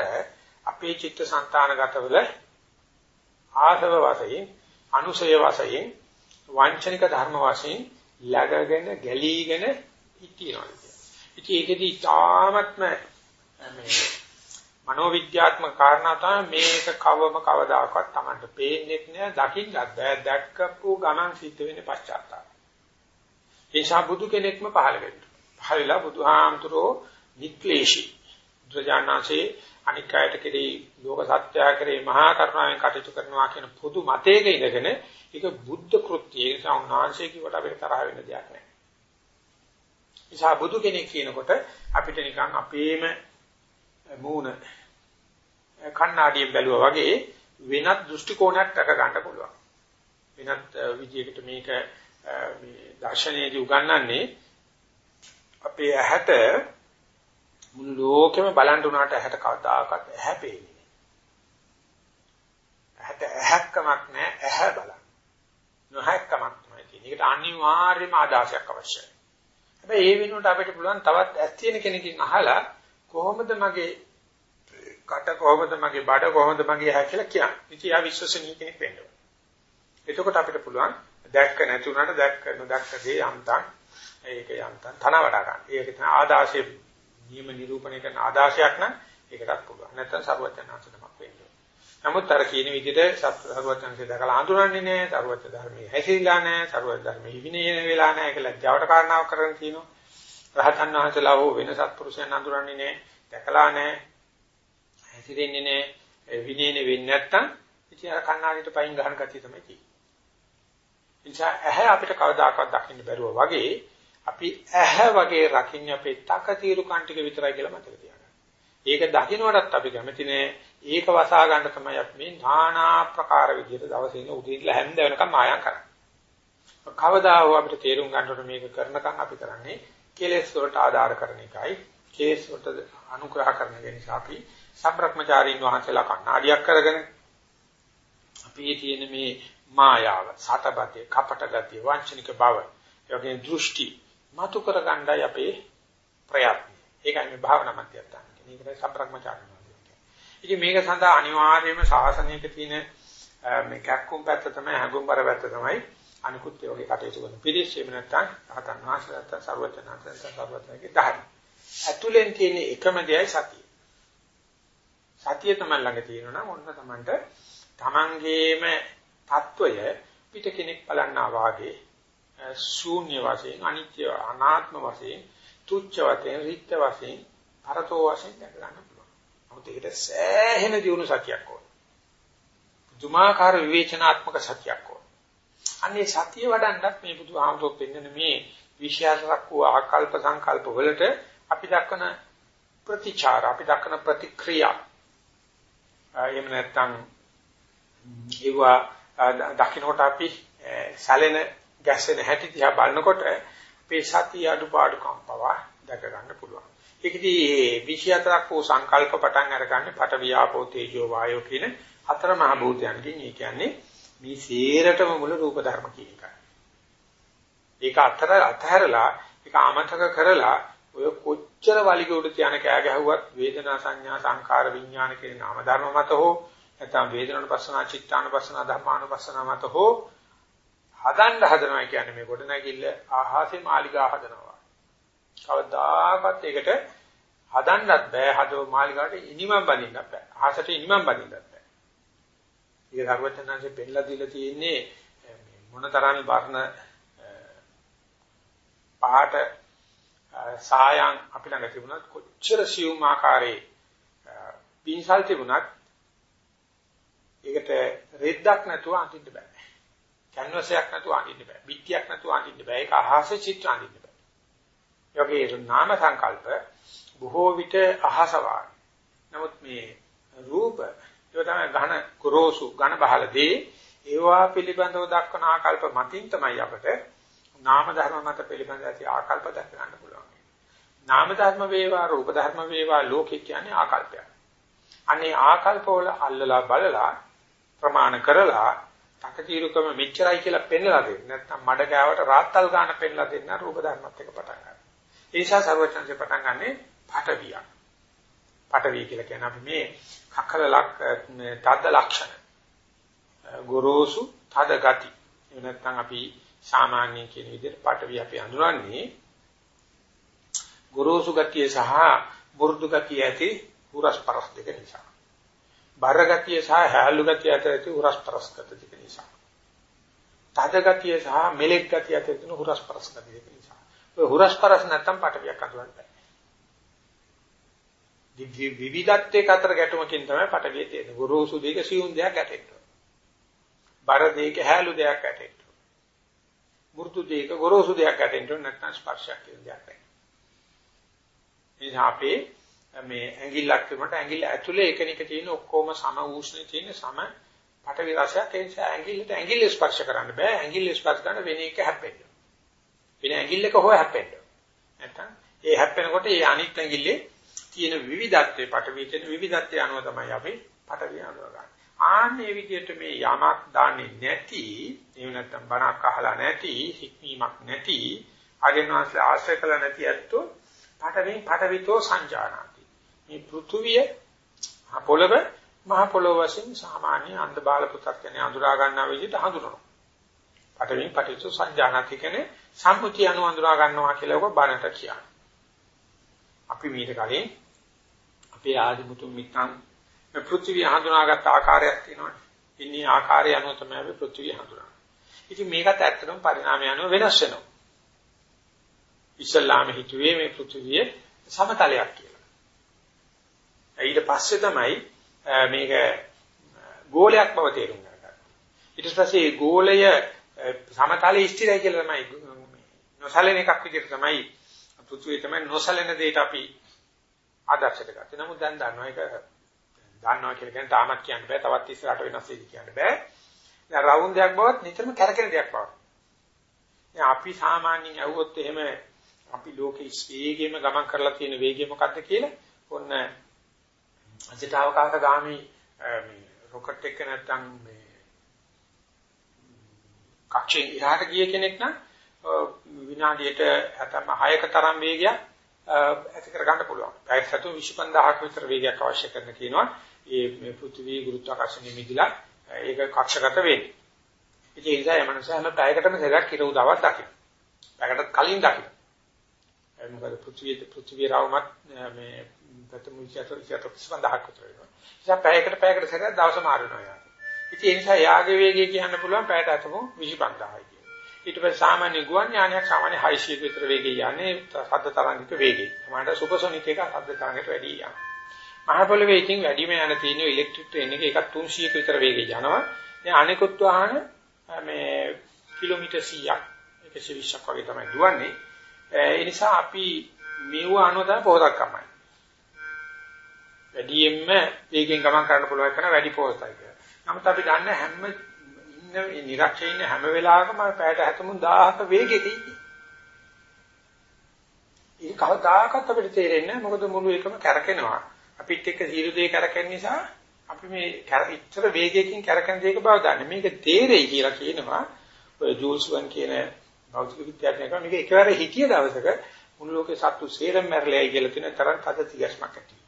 අපේ චිත්ත සංතානගතවල ආසව වශයෙන් අනුසය වශයෙන් වංචනික ධර්ම වශයෙන් läගගෙන ගැලීගෙන හිටියනවා. ඉතින් ඒකෙදි තාමත්ම මේ මනෝවිද්‍යාත්මක කාරණා තමයි මේක කවම කවදාකවත් Tamanට පේන්නේ නැහැ දකින්නත් බෑ දැක්කපු ගමන් සිද්ධ වෙන්නේ පශ්චාත්තාප. ඒ නිසා බුදු කෙනෙක්ම පහළ වෙන්න. පහළලා බුදුහාමුදුරෝ නික්ලේශී බුදුජානනාංශේ අනික් අයට කෙරෙහි ලෝක සත්‍යය කෙරෙහි මහා කරුණාවෙන් කටයුතු කරනවා කියන පොදු මතයක ඉඳගෙන ඒක බුද්ධ කෘත්‍යය ඒ නිසා උන්වහන්සේ කිව්වට අපිට තරහ වෙන්න දෙයක් නැහැ. නිසා බුදු කෙනෙක් කියනකොට අපිට නිකන් අපේම මූණ කණ්ණාඩියෙන් බැලුවා වගේ වෙනත් දෘෂ්ටි කෝණයක් දක ගන්න පුළුවන්. වෙනත් විදියකට මේක මේ දර්ශනයේදී උගන්වන්නේ අපේ ඇහැට මුළු ලෝකෙම බලන් උනාට ඇහැට කවදාකවත් ඇහැ පේන්නේ නැහැ. ඇහැට ඇහැක්කමක් නැහැ ඇහැ බලන්න. නොහැක්කමක් තමයි තියෙන්නේ. ඒකට අනිවාර්යයෙන්ම ආදාසයක් අවශ්‍යයි. හැබැයි ඒ වෙනුවට අපිට පුළුවන් තවත් ඇස් තියෙන කෙනකින් අහලා කොහොමද මගේ කට කොහොමද මගේ බඩ කොහොමද මගේ ඇහැ කියලා කියන්නේ. ඉතින් ආ විශ්වසනීය කෙනෙක් වෙන්න ඕනේ. එතකොට අපිට පුළුවන් දැක්ක නැති උනට දැක්ක නොදැක්ක දේ යන්තම් ඒක යන්තම් තන වඩා ගන්න. ඒක තමයි ආදාසයේ නියම නිරූපණය කරන ආදාසයක් නම් ඒකටත් පුළුවන්. නැත්නම් සරුවචනාංශනමක් වෙන්න. නමුත් අර කියන විදිහට සරුවචනාංශය දැකලා හඳුනන්නේ නැහැ. සරුවච ධර්මයේ හැසිරিলা නැහැ. සරුවච ධර්මයේ විනයන වෙලා නැහැ කියලා ලැජ්ජාවට කාරණාවක් කරගෙන තියෙනවා. රහතන් වහන්සේලා හෝ වෙන සත්පුරුෂයන් හඳුනන්නේ නැහැ. දැකලා නැහැ. හැසිරෙන්නේ නැහැ. විනයන වෙන්නේ නැත්නම් ඉතින් අර කන්නාඩියට පයින් ගහන ගතිය තමයි තියෙන්නේ. නිසා ඇහැ අපිට කවදාකවත් දකින්න බැරුව වගේ අපි ඇහැ වගේ රකින්න අපේ තකතිරු කන්ටික විතරයි කියලා මතක තියාගන්න. ඒක දකින්නටත් අපි කැමති නෑ. ඒක වසා ගන්න තමයි අපි මේ নানা ප්‍රකාර විදිහට දවසේ ඉන්න උදේ ඉඳලා හැන්ද වෙනකම් මායම් කරන්නේ. කවදා හෝ අපිට තේරුම් ගන්නකොට මේක කරනකම් අපි කරන්නේ කෙලෙස් වලට ආධාර කරන එකයි. කෙලෙස් වලට අනුග්‍රහ කරන නිසා අපි සම්බ්‍රහ්මචාරීන් වහන්සේලා කණ්ණාඩියක් කරගෙන අපි තියෙන මේ මායාව, සතපතේ, කපට ගතිය, වංචනික බව, යෝගේ දෘෂ්ටි මතු කර ගන්නයි අපේ ප්‍රයත්න. ඒකයි මේ භාවනා මධ්‍යස්ථාන කියන්නේ. ඒකයි සම්ප්‍රක්‍මචාරය කියන්නේ. ඉතින් මේක සඳහා අනිවාර්යයෙන්ම ශාසනයක තියෙන මේ කැක්කුම් පැත්ත තමයි හැඟුම්බර පැත්ත තමයි අනිකුත් ඒ වගේ කටයුතු කරන පිළිස් එහෙම නැත්නම් රහතන් වහන්සේලාට සර්වඥාන්තයන්ට සර්වඥාගේ ධර්ම. ඇතුලෙන් තියෙන එකම දෙයයි සතිය. සතිය තමයි ළඟ තියෙනවා නම් ඔන්න තමන්ට තමන්ගේම తত্ত্বය පිට කෙනෙක් බලන්නා වාගේ ශූන්‍ය වශයෙන් අනිත්‍ය අනාත්ම වශයෙන් තුච්ච වශයෙන් රික්ත වශයෙන් පරතෝ වශයෙන් දැක ගන්න පුළුවන්. නමුත් ඒකට සෑහෙන දියුණු සතියක් ඕන. දුමාකාර විවේචනාත්මක සතියක් ඕන. අන්නේ සතිය වඩන්නත් මේ බුදු ආමතොත් වෙන්න මේ විශ්වාසයක් වූ ආකල්ප සංකල්ප වලට අපි දක්වන ප්‍රතිචාර අපි දක්වන ප්‍රතික්‍රියා එහෙම නැත්නම් ඒවා දකින්නකොට අපි සැලෙන ගැස්සෙන හැටි දිහා බලනකොට අපේ සතිය අඩුපාඩුකම් පවා දැක ගන්න පුළුවන්. ඒකදී 24ක් වූ සංකල්ප පටන් අරගන්නේ පට වියාපෝ තේජෝ වායෝ කියන හතර මහ භූතයන්ගෙන්. ඒ කියන්නේ මේ සේරටම මුල රූප ධර්ම කියන එකයි. ඒක අතර අතහැරලා ඒක අමතක කරලා ඔය කොච්චර වලිගොඩ තියන කෑ ගැහුවත් වේදනා සංඥා සංකාර විඥාන කියන නාම ධර්ම මත හෝ නැත්නම් වේදනානුපස්සනා චිත්තානුපස්සනා ධම්මානුපස්සනා මත හෝ හදන්න හදනවා කියන්නේ මේ ගොඩනැගිල්ල ආහාසේ මාලිගා හදනවා. කවදාකවත් ඒකට හදන්නත් බෑ හදව මාලිගාවට ඉනිමම් බඳින්නත් බෑ. ආහසට ඉනිමම් බඳින්නත් බෑ. ඒක ධර්මචන්නාංශයෙන් පෙන්නලා දීලා තියෙන්නේ මොනතරම් වර්ණ පහට සායන් අපි ළඟ තිබුණත් කොච්චර සියුම් ආකාරයේ පින්සල් තිබුණත් ඒකට රෙද්දක් නැතුව අඳින්න බෑ. කැන්වස් එකක් නැතුව අඳින්න බෑ. බිත්තියක් නැතුව අඳින්න බෑ. ඒක අහස චිත්‍ර අඳින්න බෑ. යෝගේ නාම සංකල්ප බොහෝ විට අහසවා. නමුත් මේ රූප ඒක තමයි ඝන කුරෝසු ඝන බහලදී ඒවා පිළිබඳව දක්වන ආකල්ප මතින් තමයි අපට නාම ධර්ම මත පිළිබඳ ඇති ආකල්ප දක්ව ගන්න පුළුවන්. නාම ධර්ම වේවා රූප ධර්ම වේවා ලෝකේ කියන්නේ ආකල්පයක්. අනේ ආකල්ප වල අල්ලලා බලලා ප්‍රමාණ කරලා තකතිරුකම මෙච්චරයි කියලා පෙන්වලා දෙන්න. නැත්නම් මඩ ගෑවට රාත්තල් ගන්න පෙන්වලා දෙන්න රූප ධර්මත් එක්ක පටන් ගන්න. ඒ නිසා සර්වචන්සේ පටන් ගන්නෙ පටවිය. පටවිය කියලා කියන්නේ අපි මේ කකල ලක් තද්ද ලක්ෂණ. ගොරෝසු තද ගති. එහෙම නැත්නම් අපි සාමාන්‍ය කියන විදිහට පටවිය අපි අඳුරන්නේ ගොරෝසු ගතිය සහ මුරුදු ගතිය ඇති උරස් පරස් දෙක නිසා. බර ගතිය සහ හැලු ගතිය අතර ඇති උරස් පරස් ගතිය නිසා. තද ගතිය සහ මෙලෙක් ගතිය අතර තියෙන උරස් පරස් ගතිය නිසා. ඔය හුරස්පරස් නැත්තම් පටවියක් අඳුරන්න බෑ. විවිධත්වයක අතර ගැටුමකින් තමයි පටවිය තියෙන්නේ. ගොරෝසු දෙක සියුම් දෙයක් ගැටෙන්න. බර දෙක හැලු දෙයක් ගැටෙන්න. මෘදු දෙක ගොරෝසු දෙයක් ගැටෙන්න නැත්නම් ස්පර්ශයක් කියන දෙයක් ගැටෙන්න. අපේ මේ ඇඟිල්ලක් තිබුණාට ඇඟිල්ල ඇතුලේ එකනික තියෙන ඔක්කොම සම උෂ්ණ තියෙන සම පටවි රසයක් ඒ නිසා ඇඟිල්ලට ඇඟිල්ල ස්පර්ශ කරන්න බෑ ඇඟිල්ල ස්පර්ශ කරන වෙන එක හැප්පෙන්න. වෙන ඇඟිල්ලක හොය හැප්පෙන්න. නැත්තම් ඒ හැප්පෙනකොට ඒ අනිත් ඇඟිල්ලේ තියෙන විවිධත්වයේ පටවි තියෙන විවිධත්වය අනුව තමයි අපි පටවි අඳුරගන්නේ. ආන්නේ විදිහට මේ යමක් දාන්නේ නැති එහෙම නැත්තම් බණක් අහලා නැති හික්මීමක් නැති ආර්යනාස්ල ආශ්‍රය කළ නැති ඇත්තෝ පටවින් පටවිතෝ සංජානනාති. මේ පෘථුවිය පොළව මහ පොළොව වශයෙන් සාමාන්‍ය අන්ධ බාල පුතක් කියන්නේ අඳුරා ගන්නා විදිහට හඳුනනවා. පටවින් පටිච්ච සංජානනාති කියන්නේ සම්මුතිය අනු අඳුරා ගන්නවා කියලා ඔබ බණට කියන්නේ. අපි මීට කලින් අපේ ආදිමුතුන් මිත්‍රන් මේ පෘථිවිය හඳුනාගත් ආකාරයක් තියෙනවා. ඉන්නේ ආකාරය අනුව තමයි අපි පෘථිවිය හඳුනන්නේ. ඉතින් මේකත් ඇත්තටම පරිණාමය අනුව වෙනස් වෙනවා. ඉස්ලාම හිතුවේ මේ පෘථිවිය සමතලයක් කියලා. ඊට පස්සේ තමයි මේක ගෝලයක් බව තේරුම් ගන්න. ඊට පස්සේ ගෝලය සමතලයේ ස්ථිරයි කියලා තමයි නොසලෙන එකක් විදිහට තමයි පෘථිවිය තමයි නොසලෙන දෙයට අපි ආදර්ශයට ගත්තේ. නමුත් දැන් දන්නවා ඒක දන්නවා කියලා කියන්නේ තාමත් කියන්න බෑ. තවත් ඉස්සරහට වෙනස් වෙයි කියන්න බෑ. දැන් රවුන්ඩ් එකක් බවත් නිතරම කැරකෙන දෙයක් බව. දැන් අපි සාමාන්‍යයෙන් ඇහුවොත් එහෙම අපි ලෝකේ වේගෙම ගමන් කරලා තියෙන වේගය මොකක්ද කියලා ඔන්න අජිතාවකාශ ගාමි මේ රොකට් එක නැත්තම් මේ කක්ෂයෙන් එහාට ගිය කෙනෙක් නම් විනාඩියට හැතැම්ම 6ක තරම් වේගයක් ඇති කර ගන්න පුළුවන්. පැය සතු 25000ක විතර වේගයක් අවශ්‍ය කරන කියනවා. ඒ මේ පෘථිවි ගුරුත්වාකර්ෂණය මිදිලා ඒක කක්ෂගත වෙන්නේ. ඒ නිසා යමනසම පැයකටම සැරයක් කිර උදාවක් දකින්න. පැයකට කලින් දකින්න. මොකද පෘථිවිය පෘථිවිය රවුමත් මේ ප්‍රථම විචාර විචාර ප්‍රතිස්පන්දහක් උතර වෙනවා. නිසා පැයකට පැයකට සැරයක් දවස මාරුනවා යා. ඉතින් ඒ නිසා යාගේ වේගය කියන්න පුළුවන් පැයට අතම 25000යි කියන. ඊට පස්සේ සාමාන්‍ය ගුවන් යානයක් සාමාන්‍ය 600 විතර වේගය යන්නේ ශබ්ද තරංගික වේගය. සමහරට සුපර්සොනික් එක ශබ්ද තරංගයට වැඩි යනවා. මහ පොළවේ ඉතින් වැඩිම යන තියෙන ඉලෙක්ට්‍රික් ට්‍රේන් එක එකක් 300ක විතර වේගය යනවා. දැන් අනිකුත් වාහන මේ කිලෝමීටර් 100ක් 120ක් වගේ තමයි දුවන්නේ. ඒ නිසා අපි මෙව අනුව තමයි පොහොසත් කමයි. වැඩියෙන්ම වේගෙන් ගමන් කරන්න පුළුවන් කරන වැඩි පොහොසතයි කියලා. නමුත් අපි දන්න හැම ඉන්න නිරක්ෂේ ඉන්න හැම වෙලාවකම පැයට 73000ක වේගෙක ඉන්නේ. ඒක කවදාකවත් අපිට තේරෙන්නේ නැහැ මොකද මුළු එකම කැරකෙනවා. අපිත් එක්ක සියලු දේ කැරකෙන නිසා අපි මේ ඉච්ඡර වේගයකින් කැරකෙන දේක බව දන්නේ. මේක තේරෙයි කියලා කියනවා. ඔය ජූල්ස් වන් කියන භෞතික විද්‍යාඥයෙක් මේක එකවර හිතිය දවසක මුළු ලෝකේ සත්තු සේරම මැරලයි කියලා තියෙන තරම් තද තිගස්මක් ඇති.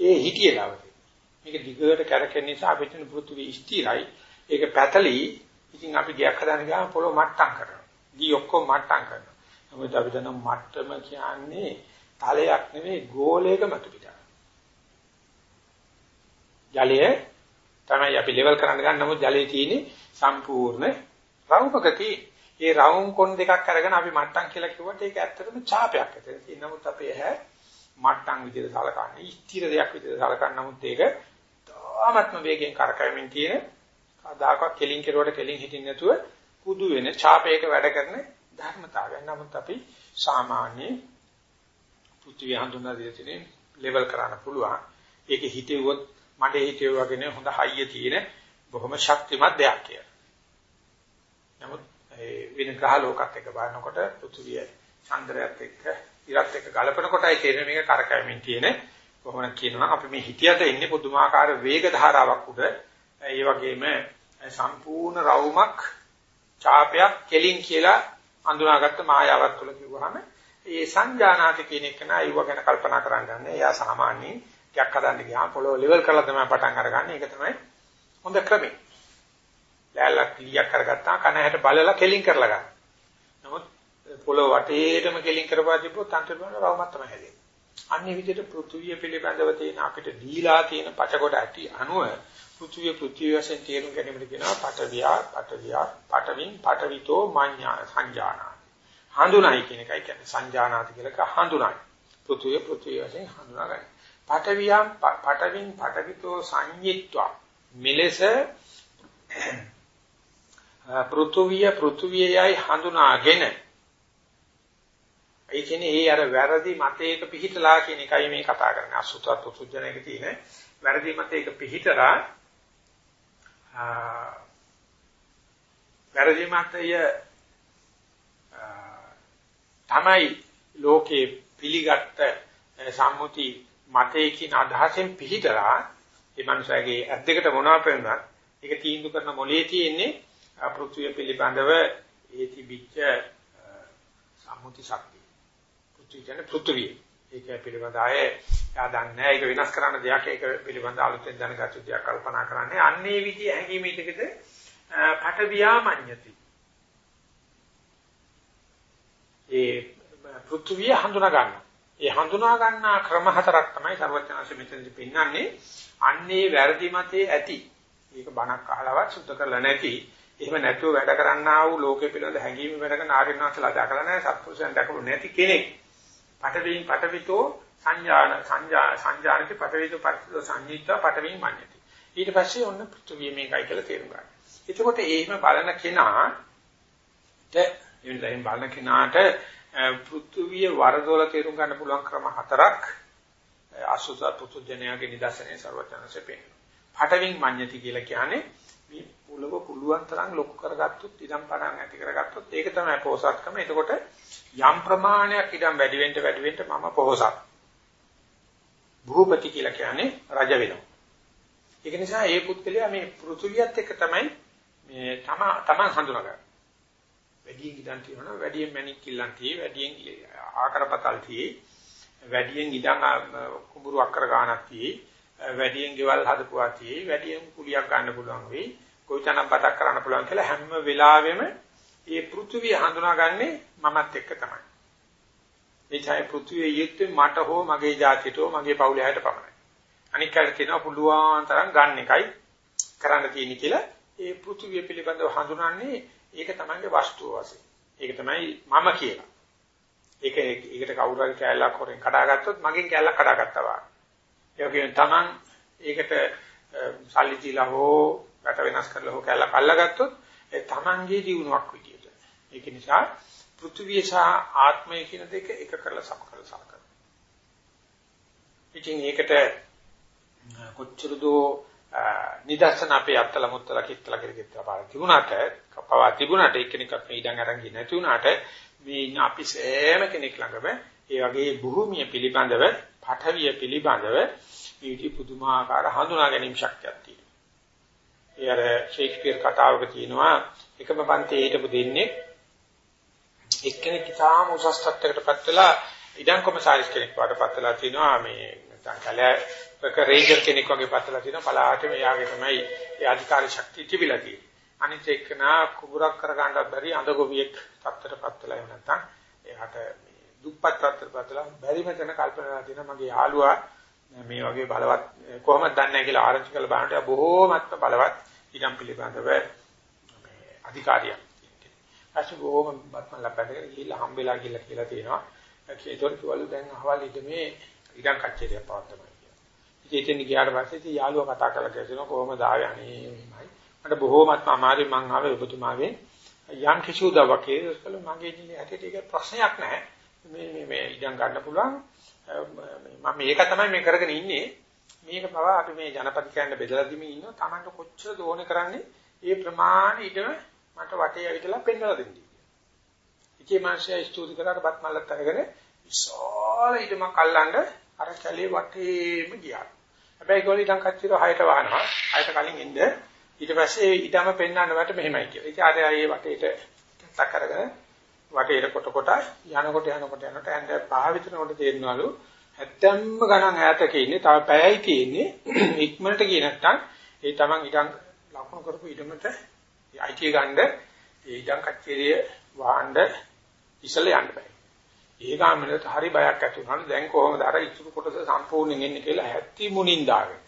ඒ හිතිය දවසේ. මේක දිගට කැරකෙන නිසා අපිට පෘථිවි ස්ථිරයි. ඒක පැතලි. ඉතින් අපි ගියක් හදාන ගාම පොළොව මට්ටම් කරනවා. දී ඔක්කොම මට්ටම් කරනවා. නමුත් අපි දන්න මට්ටම කියන්නේ තලයක් නෙවෙයි ගෝලයක මත පිට. ජලය තමයි අපි ලෙවල් කරන්න ගන්න නමුත් ජලයේ තියෙන්නේ සම්පූර්ණ රවුමකදී ඒ රවුම් කොන් දෙකක් අරගෙන අපි මට්ටම් කියලා කිව්වට ඒක ඇත්තටම ඡාපයක් ඇතේ. නමුත් අපි ඇහැ මට්ටම් විදිහට සලකන්නේ ස්ථිර දෙයක් විදිහට සලකන නමුත් ඒක තාමත්ම වේගෙන් කරකැවෙමින් තියෙන කදාකක් කෙලින් කෙරුවට කෙලින් හිටින්න නැතුව කුදු වෙන ඡාපයක වැඩ කරන ධර්මතාවය. නමුත් අපි සාමාන්‍ය පෘථිවි හඳුනා දෙන්නේ ලෙවල් කරන්න පුළුවන්. ඒක හිතෙවොත් මඩේ හිතෙව වගේ හොඳ හයිය තියෙන බොහොම ශක්තිමත් දෙයක් කියලා. නමුත් ඒ වෙන ග්‍රහ ලෝකත් එක්ක බලනකොට පෘථිවිය චන්ද්‍රයත් එක්ක ඉරත් එක්ක ගලපන කොටයි තේරෙන මේක කරකැවෙමින් තියෙන කොහොමද කියනවා අපි මේ හිතියට ඉන්නේ පුදුමාකාර වේග ධාරාවක් උඩ ඒ වගේම සම්පූර්ණ රවුමක් ඡාපයක් කෙලින් කියලා අඳුනාගත්ත මායාවක් තුළ කිව්වහම ඒ සංජානාති කියන එක නයි ඒව ගැන කල්පනා කරන් ගන්න. එයා සාමාන්‍යයෙන් යක් හදන්න ගියාම පොළොව ලෙවල් කරලා තමයි පටන් අරගන්නේ. ඒක තමයි හොඳ ක්‍රමය. ලෑල්ලක් කීයක් කරගත්තා කන හැට බලලා කෙලින් කරලා ගන්න. නමුත් පොළොව වටේටම කෙලින් කරපුවා තිබ්බොත් අන්තිමට රවමක් තමයි හැදෙන්නේ. අන්නේ විදිහට පෘථුවිය පිළිබඳව තියෙන අපිට දීලා තියෙන පචකොට ඇති අනුව පෘථුවිය පෘථුවිය වශයෙන් තේරුම් ගැනීමට කියනවා පටවියා පටවියා පටවින් පටවිතෝ මඤ්ඤා සංජානා. හඳුනයි කියන එකයි කියන්නේ සංජානාති කියලා හඳුනයි. පෘථුවේ පෘථුවේ වශයෙන් හඳුනාගන්න. පඨවියම් පඨවින් පඨවිතෝ සංයිත්වා මෙලෙස පෘථුවිය පෘථුවියයි හඳුනාගෙන ඒ කියන්නේ ඒ අර වැරදි මතයක පිහිටලා කියන එකයි මේ කතා කරන්නේ අසුතත් පුසුජනයක තියෙන වැරදි මතයක පිහිටලා වැරදි මතය තමයි ලෝකේ පිළිගත්ත සම්මුති මතයකින් අදහසෙන් පිහිටලා ඒ මනුස්සයාගේ ඇද්දකට මොනවද පෙන්වන්නත් ඒක තීන්දුව කරන මොලේ තියෙන්නේ පෘථුවිය පිළිබඳව ඒ තිබිච්ච සම්මුති ශක්තිය. පෘථුවිය කියන්නේ පෘථුවිය. ඒක පිළිබඳ අය යා දන්නේ ඒක වෙනස් කරන්න දෙයක් ඒක පිළිබඳ අලුතෙන් දැනගත්තු දෙයක් කල්පනා කරන්නේ. අන්නේ විදිහ හැඟීමේදකද පටවියා මඤ්ඤති. ඒ පෘථුවිය හඳුනා ගන්න. ඒ හඳුනා ගන්නා ක්‍රම හතරක් තමයි සර්වඥාන්සේ මෙතනදි පෙන්වන්නේ. අන්නේ වැරදි මතේ ඇති. ඒක බණක් අහලවත් සුද්ධ කරලා නැති. එහෙම නැතුව වැඩ කරන්නා වූ ලෝකෙ පිළිබඳ හැඟීම් වැඩ කරන ආර්යනාථලා දැකලා නැහැ. සත්පුරුෂයන් දැකපු නැති කෙනෙක්. පටවින් පටවිතෝ සංඥාන සංඥා සංඥානිත පටවිතෝ පටවිතෝ සංහිත්වා පටවින් මඤ්ඤති. ඊට පස්සේ ඔන්න පෘථුවිය මේකයි කියලා තේරුම් ගන්න. එතකොට එහෙම බලන කෙනාට එවෙන් බලන කෙනාට පෘථුවිය වරදොල තේරුම් ගන්න පුළුවන් ක්‍රම හතරක් අසුස පුතුජනයාගේ නිදර්ශනයේ ਸਰවඥාන්සේ පෙන්නනවා. පටවින් මඤ්ඤති කියලා කියන්නේ මේ පොළව පුළුවන් තරම් ලොකු කරගත්තොත් ඉඩම් පරන් ඇති කරගත්තොත් ඒක තමයි පොහසත්කම. එතකොට යම් ප්‍රමාණයක් ඉඩම් වැඩි වෙන්න වැඩි වෙන්න මම පොහසත්. භූපති කියලා කියන්නේ රජ වෙනවා. ඒක නිසා ඒ පුද්ගලයා මේ පෘථුවියත් එක්ක තමයි මේ තම තමන් හඳුනගන්නේ. වැඩියෙන් ඉඩම් තියෙනවා වැඩියෙන් මැණික් කිල්ලන් තියෙයි වැඩියෙන් ආකරපතල් තියෙයි වැඩියෙන් ඉඩම් කුඹුරු අක්කර ගන්නක් තියෙයි වැඩියෙන් ගෙවල් හදපුවා තියෙයි වැඩියෙන් කුලියක් ගන්න පුළුවන් වෙයි කොයිතරම් බතක් කරන්න පුළුවන් කියලා හැම වෙලාවෙම මේ පෘථුවිය හඳුනාගන්නේ මමත් එක්ක තමයි. මේ ඡාය පෘථුවිය යෙත්තේ මට හෝ මගේ ජාතියට හෝ මගේ පවුලේ අයට පමණයි. අනික් කාට තියෙනවා පුළුවන් තරම් ගන්න එකයි කරන්න තියෙන්නේ කියලා ඒ පෘථුවිය පිළිබඳව හඳුනන්නේ ඒක තමයි වස්තුව වශයෙන්. ඒක තමයි මම කියලා. ඒක ඒකට කවුරු හරි කැලලක් හොරෙන් කඩාගත්තොත් මගෙන් කැලලක් කඩාගත්තා වගේ. ඒ වගේම Taman ඒකට සල්ලි දීලා හෝ රට වෙනස් කරලා හෝ කැලලක් අල්ලගත්තොත් ඒ Tamanගේ ජීවණයක් විදියට. ඒක නිසා පෘථුවිය සහ ආත්මය කියන දෙක එක කරලා සම කරලා සලකනවා. ඉතින් ඒකට කොච්චර දෝ නිදර්ශන අපේ අත්තල මුත්තල කිත්තල කෙරෙකට පාර තිබුණාට පවා තිබුණාට එක්කෙනෙක් මේ ඉඩම් අරන් ගියේ නැති වුණාට මේ ඉන්න අපි සෑම කෙනෙක් ළඟම ඒ වගේ භූමිය පිළිබඳව පඨවිය පිළිබඳව ඊටි පුදුමාකාර හඳුනා ගැනීම ශක්තියක් තියෙනවා. ඒ අර ෂේක්ස්පියර් කතාවක තියෙනවා එකම පන්තියේ හිටපු දෙන්නේ එක්කෙනෙක් ඉතාම උසස් තත්ත්වයකටපත් වෙලා ඉඩම් කොමසාරිස් කෙනෙක් වඩපත් වෙලා තිනවා මේ නැත්නම් කැලෑක රේන්ජර් කෙනෙක් වගේ පත්ලා තිනවා පලාතේ මෙයාගේ තමයි ඒ අධිකාරී ශක්තිය තිබිලා තියෙන්නේ. අනිත් එක්කනා කුබුරක් කර ගන්නත් බැරි අඳගොවියෙක් තත්ත්වයටපත් වෙලා එහෙම නැත්නම් එයාට දුප්පත් තත්ත්වයටපත් වෙලා බැරිම තැන කල්පනා තියෙනවා මගේ යාළුවා මේ වගේ බලවත් කොහොමද දන්නේ කියලා ආරංචි කරලා බලනකොට බොහෝමත්ම බලවත් ඊටම් පිළිබඳව මේ අධිකාරියක්. අසු බොහොම බත්මන් ලබන්නේ ගිහිල්ලා හම්බෙලා කියලා කියලා තියෙනවා. ඒතකොට කිව්වලු දැන් අහවල් ඉදමේ ඉඩම් කච්චේරිය පවත්තමයි කියලා. ඉතින් එතෙන් ගියාට පස්සේ ඉතින් යාළුවා කතා කරලා කියනවා කොහොමද ආවේ අනේ මෙහෙමයි. මට බොහෝමත්ම අමාරුයි මං ආවේ ඔබතුමාගෙන් යම් කිසි උදව්වක් ඒකල මගේ ඉන්නේ ඇටට ඒක ප්‍රශ්නයක් නැහැ. මේ මේ මේ ඉඩම් ගන්න පුළුවන්. මම මේක තමයි මේ කරගෙන ඉන්නේ. මේක පවා අපි මේ ජනපද කියන්නේ බෙදලා දෙමින් ඉන්නවා. Tamanට කොච්චර දෝනේ කරන්නේ ඒ ප්‍රමාණය ඊටම මට වටේ ඇවිදලා පෙන්වලා දෙන්නේ. ඉතින් මාංශය ස්තුති කරාට බත් මල්ලත් අරගෙන විශාල ඊටමක් අල්ලන්න අර කැලේ වටේම ගියා. හැබැයි ඒගොල්ලෝ ඉතින් කච්චිර හයට වහනවා. හයට කලින් ඉන්න ඊට පස්සේ ඊටම පෙන්වන්න වට මෙහෙමයි කියලා. ඉතින් ආරේ ආයේ වටේට තක් කරගෙන වටේට කොට කොට යනකොට යනකොට යනකොට ඇඳ පහ විතරනකොට තේරෙනවලු 70ම ගණන් ඈතක ඉන්නේ. තව පැයයි තියෙන්නේ. ඉක්මනට ගියේ නැත්තම් ඒ තමන් ඊටන් ලකුණු කරපු ඊටමට අයිතිය ගන්න ඒ ඊටන් කච්චිරිය වහන්න ඉසල යන්න බෑ. ඒ ගාමනට හරි බයක් ඇති වුණාලු. දැන් කොහොමද අර ඉතුරු කොටස සම්පූර්ණයෙන් එන්නේ කියලා හැත්ති මුණින් දාගෙන.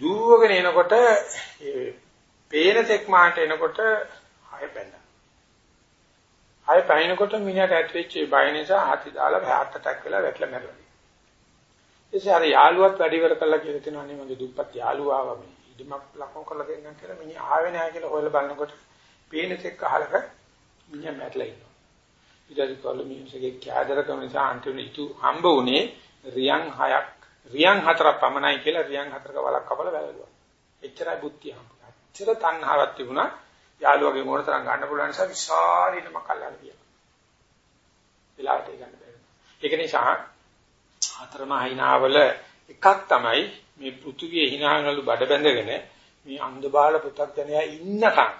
දුවගෙන එනකොට ඒ පේන තෙක් මාට එනකොට හය බැඳ. ආයෙ පහිනකොට මිනිහට ඇත් වෙච්ච බය නිසා හති දාලා හැට් ඇටැක් වෙලා වැටලා මැරෙනවා. එසේ අර යාළුවත් වැඩි ඉවර කළා කියලා තියෙනවා නේ මගේ දුප්පත් යාළුවා ආවා මේ. ඉදමක් ලකුණු කරලා දෙන්නම් කියලා මිනිහ ආවේ නැහැ කියලා හොයලා බලනකොට පේන තෙක් අහලක මිනිහා මැරලා ඉන්නවා. ඊට පස්සේ කල්ල මිනිහගේ කෑදරකම නිසා අන්තිමට ඉතු හම්බ වුණේ රියන් 6ක් රියන් 4ක් පමණයි කියලා රියන් 4ක වලක් කපලා වැළඳුවා. එච්චරයි බුද්ධිය හම්බුනේ. එච්චර තණ්හාවක් තිබුණා. යාළුවගේ මොන තරම් ගන්න පුළුවන් නිසා විශාල ඉදමක් අල්ලන්න ගියා. වෙලාවට ගන්න බැහැ. ඒක නිසා හතරම හිනාවල එකක් තමයි මේ පෘථුවිය හිනානලු බඩ බැඳගෙන මේ අන්ධබාල පු탁ජනයා ඉන්නකම්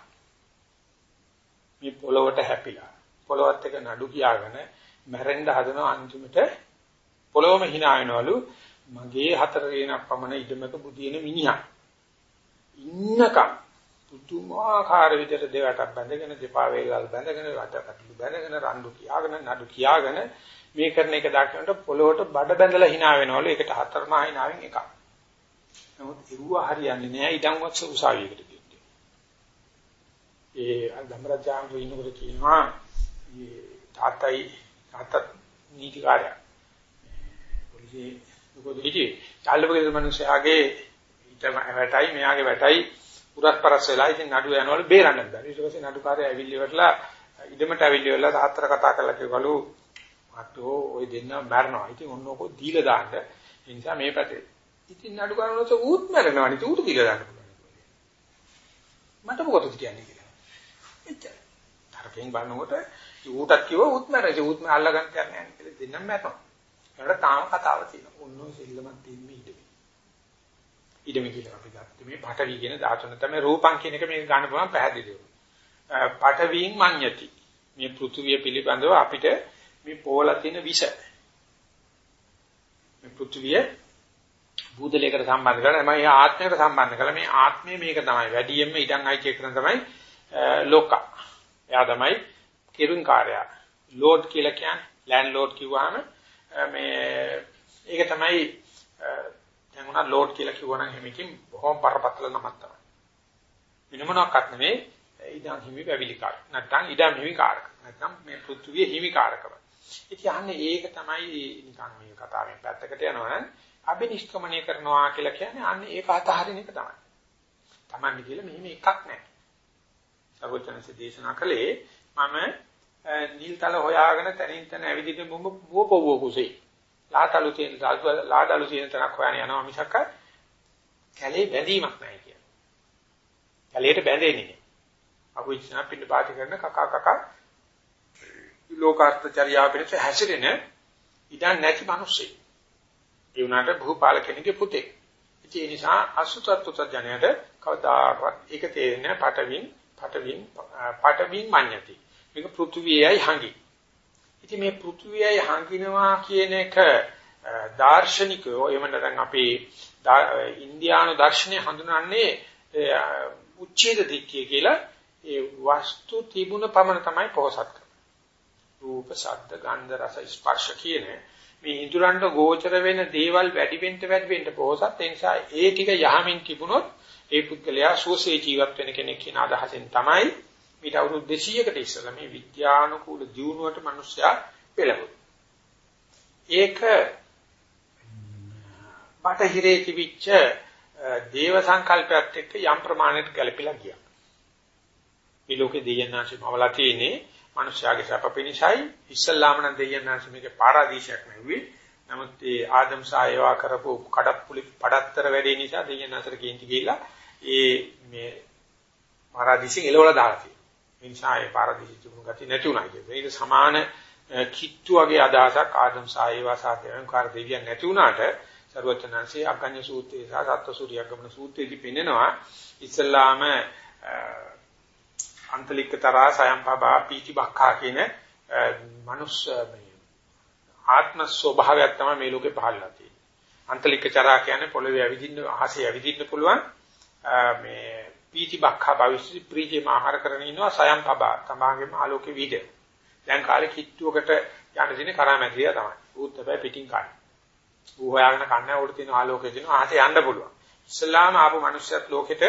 මේ පොළවට හැපිලා. පොළවත් එක නඩු කියාගෙන මැරෙන්න හදන අන්තිමට පොළොවම hina වෙනවලු මගේ හතර දිනක් පමණ ඉදමක බුදින මිනිහා. ඉන්නකම් පුදුමාකාර විදිහට දෙවටක් බැඳගෙන දෙපා වේලල් බැඳගෙන රටකටු බැඳගෙන රණ්ඩු කියාගෙන නඩු කියාගෙන මේ කරන එක දක්නට පොළොවට බඩ බැඳලා hina වෙනවලු ඒකට හතර මහ hinaවෙන් එකක්. නමුත් ඉරුව හරියන්නේ නැහැ ඉඩම් වක්ස උසාවියකට කියන්නේ ඒ ධම්රජාංග ඉන්නකොට කියනවා තාත්තයි තාත්තා නීතිකාරයා. පොලිසිය මොකද හිටියේ. චාල්ලපගේ මිනිස්යාගේ ඊට වැටයි මෙයාගේ වැටයි. පුරස්පරස් වෙලා ඉතින් නඩුව යනවලු බේරන්න බැහැ ඊට පස්සේ නඩුකාරයා ඇවිල්ලි ඉවරලා ඉදමට ඇවිල්ලි ඉවරලා තාත්තර කතා කරලා කිව්වලු අතෝ ওই දෙන්න මැරනවා. ඉතින් ඔන්නෝක දීලා දාන්න. ඒ නිසා මේ පැත්තේ ඉතින් නඩුකාරනොත් ඌත් මැරෙනවා. නේ ඌට දීලා දාන්න පුළුවන්. මට මොකටද කියන්නේ කියලා. එච්චර. තරකෙන් බලනකොට ඌටත් කිව්ව ඌත් මැරෙයි ඌත් මම අල්ලගන්න යන්නේ නැහැ කියලා දෙන්නම මැරෙනවා. ඒකට තාම කතාව තියෙනවා. ඔන්නෝ සෙල්ලමක් තින්නේ ඉඩමේ. ඉඩමේ කියලා අපි ගත්තේ. මේ පඨවි කියන ධාතුන තමයි රූපං කියන එක මේක ගන්න පුළුවන් පැහැදිලිව. පඨවින් මඤ්ඤති. මේ පෘථුවිය පිළිබඳව අපිට මේ පොවලා තියෙන විෂ මේ පෘථුවිය බුදලයකට සම්බන්ධ කරලා මම ආත්මයකට සම්බන්ධ කළා මේ ආත්මය මේක තමයි වැඩියෙන්ම ඉඩම් අයිති කරන තමයි ලෝක. එයා තමයි කෙරුන් කාර්යය. ලෝඩ් කියලා කියන්නේ ලෑන්ඩ් ලෝඩ් කිව්වහම මේ ඒක තමයි දැන් උනා ලෝඩ් කියලා කිව්වනම් හැමකින් බොහොම බරපතල නමක් තමයි. වෙන මොනක්වත් නෙමෙයි ඉඩම් හිමි පැවිලිකාර. නැත්නම් ඉඩම් හිමි කාරක. නැත්නම් මේ පෘථුවිය හිමි කාරකව. ඉතින් අහන්නේ ඒක තමයි නිකන් මේ කතාවෙන් පැත්තකට යනවනම් අබිනිෂ්ක්‍මණය කරනවා කියලා කියන්නේ අන්න ඒක අතහරින එක තමයි. Tamanne කියලා මෙහෙම එකක් නැහැ. සර්වචනසේ දේශනා කළේ මම නිල්තල හොයාගෙන තනින් තන ඇවිදින බොම්බ බෝපෝව කුසේ. ලාතලු තියෙන ලාඩලු තියෙන තනක් හොයන යනවා මිසක් කැලේ බැඳීමක් නැහැ කියලා. කැලේට බැඳෙන්නේ නැහැ. අකුච්චනා පිට පාටි කරන කකා කකා ලෝකාර්ථචර්යාව පිළිස හැසිරෙන ඉඩම් නැති මිනිස්සෙක්. ඒ වුණාට භූපාල කෙනෙකුගේ පුතේ. ඒ නිසා අසුතත්තුත ජනයට කවදාවත් ඒක තේරෙන්නේ පටවින් පටවින් පටවින් මඤ්ඤති. මේක පෘථුවියයි හංගි. ඉතින් මේ පෘථුවියයි හංගිනවා කියන එක දාර්ශනිකයෝ එහෙම නැත්නම් අපේ ඉන්දියානු දර්ශනය හඳුනන්නේ උච්ඡේද දික්කිය කියලා ඒ වස්තු තිබුණ පමණ තමයි පොහසත් රූප, ශබ්ද, ගන්ධ, රස, ස්පර්ශ කියන මේ ඉඳුරන්ට ගෝචර වෙන දේවල් වැඩි වෙන්න වැඩි වෙන්න පොහසත් ඒ නිසා ඒ ටික යහමින් තිබුණොත් ඒ පුද්ගලයා සුවසේ ජීවත් වෙන කෙනෙක් කියන අදහසෙන් තමයි ඊට අවුරුදු 200කට ඉස්සෙල්ලා මේ විද්‍යානුකූල ජීවුණුවට මිනිස්සයා පෙළඹුණා. ඒක බටහිරේ තිබිච්ච දේව සංකල්පයත් එක්ක යම් ප්‍රමාණයකට ගැලපිලා ගියා. මේ ලෝකේ දෙයන්නාංශම අවලා තියෙන්නේ මිනිස්යාගේ සැප පිණිසයි ඉස්සල්ලාම නම් දෙයන්නාංශ මේකේ පාරාදීශයක් නෙවෙයි. නමුත් ඒ ආදම් සායවා කරපු කඩප්පුලි පඩත්තර වැඩේ නිසා දෙයන්නාංශට කේන්ති ගිහිල්ලා ඒ මේ පාරාදීශෙන් එලවලා දාලා තියෙනවා. ඒ නිසා ඒ පාරාදීශ තිබුණු ගතිය නැති වුණා කියන්නේ. ඒක සමාන කිට්ටු වගේ අදහසක් ආදම් සායවා සාධ්‍යයෙන් කාර දෙවියන් නැති වුණාට සර්වචනංශේ අග්ගඤ්ඤ සූත්‍රයේ සහ සත්ත්ව සූර්යග්ගමන සූත්‍රයේදී පෙන්නනවා ඉස්ලාම අන්තලිකතරා සයම්පබා පීති බක්ඛා කියන මනුස්ස ආත්ම ස්වභාවයක් තමයි මේ ලෝකේ පහළලා තියෙන්නේ. අන්තලිකචරා කියන්නේ පොළවේ ඇවිදින්න අහසේ ඇවිදින්න පුළුවන් මේ පීති බක්ඛා භවිෂ්‍ය ප්‍රීතියම ආහාර කරගෙන ඉන්නවා සයම්පබා තමාගේම ආලෝකේ වීද. දැන් කාලේ කිට්ටුවකට යන්න දිනේ කරාමැදියා තමයි. ඌත් හැබැයි පිටින් කන්නේ. ඌ හොයාගෙන කන්නේ උඩ තියෙන ආලෝකයේ තියෙන ආහසේ යන්න පුළුවන්. ඉස්ලාම ආපු මිනිස්සුත් ලෝකෙට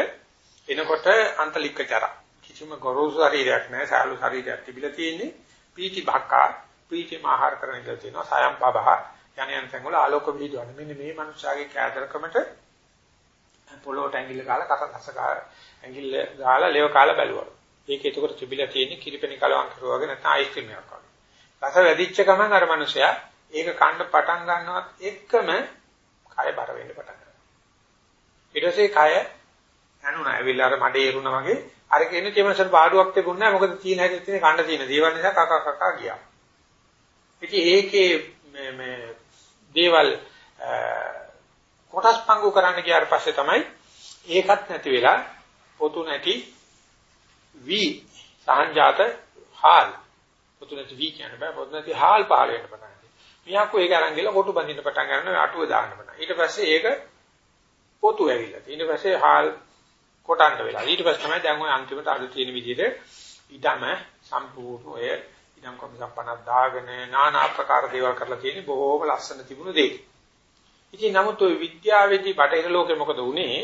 එනකොට අන්තලිකචරා කිසිම ගොරෝසු ශරීරයක් නැහැ සාලු ශරීරයක් තිබිලා තියෙන්නේ පීති භක්කා පීති ආහාර කරන ඉඳලා තියෙනවා සයම් පබහ යන යන තැන් වල ආලෝක විහිදුවන්නේ. මෙන්න මේ මනුස්සයාගේ කෑදරකමට පොළොවට ඇඟිල්ල ගාලා කට රස ගාලා ඇඟිල්ල ගාලා ලේව කාලා බැලුවා. ඒක එතකොට තිබිලා තියෙන්නේ කිරිපෙනි කලවම් කරුවා වගේ නැත්නම් අයිස්ක්‍රීම් එකක් වගේ. රස වැඩිච්ච ගමන් අර මනුස්සයා ඒක කන්න පටන් ගන්නවත් එක්කම කය බර වෙන්න පටන් ගන්නවා. ඊට පස්සේ කය ඇනුණා. ඇවිල්ලා අර මඩේ එරුණා වගේ අර කියන්නේ තේමසල් පාඩුවක් තිබුණේ නැහැ. මොකද තීන හැටි තියෙන කන්න තියෙන දේවල් නිසා කක කක ගියා. ඉතින් ඒකේ මේ මේ දේවල් කොටස් පංගු කරන්න ගියාට පස්සේ තමයි ඒකත් නැති වෙලා පොතු නැති වී සහංජාත හාල් පොතු නැති වී කියන බෑ පොතු නැති හාල් පහල වෙන්න පටන් ගන්නවා. මියාකෝ ඒක අරන් ගිහලා කොටු බඳින්න පටන් ගන්නවා අටුව දාන්න පටන්. ඊට පස්සේ ඒක පොතු ඇවිල්ලා. ඊට පස්සේ හාල් කොටන්න වෙලා. ඊට පස්සේ තමයි දැන් ওই අන්තිමට අද තියෙන විදිහට ඊටම සම්පූර්ණ ඔය ඉඩම් කොම් සම්පන්නක් දාගෙන নানা ආකාර දේවල් කරලා තියෙන්නේ බොහෝම ලස්සන තිබුණු දෙයක්. ඉතින් නමුත් ওই විද්‍යාවේදී බටහිර ලෝකෙ මොකද වුනේ?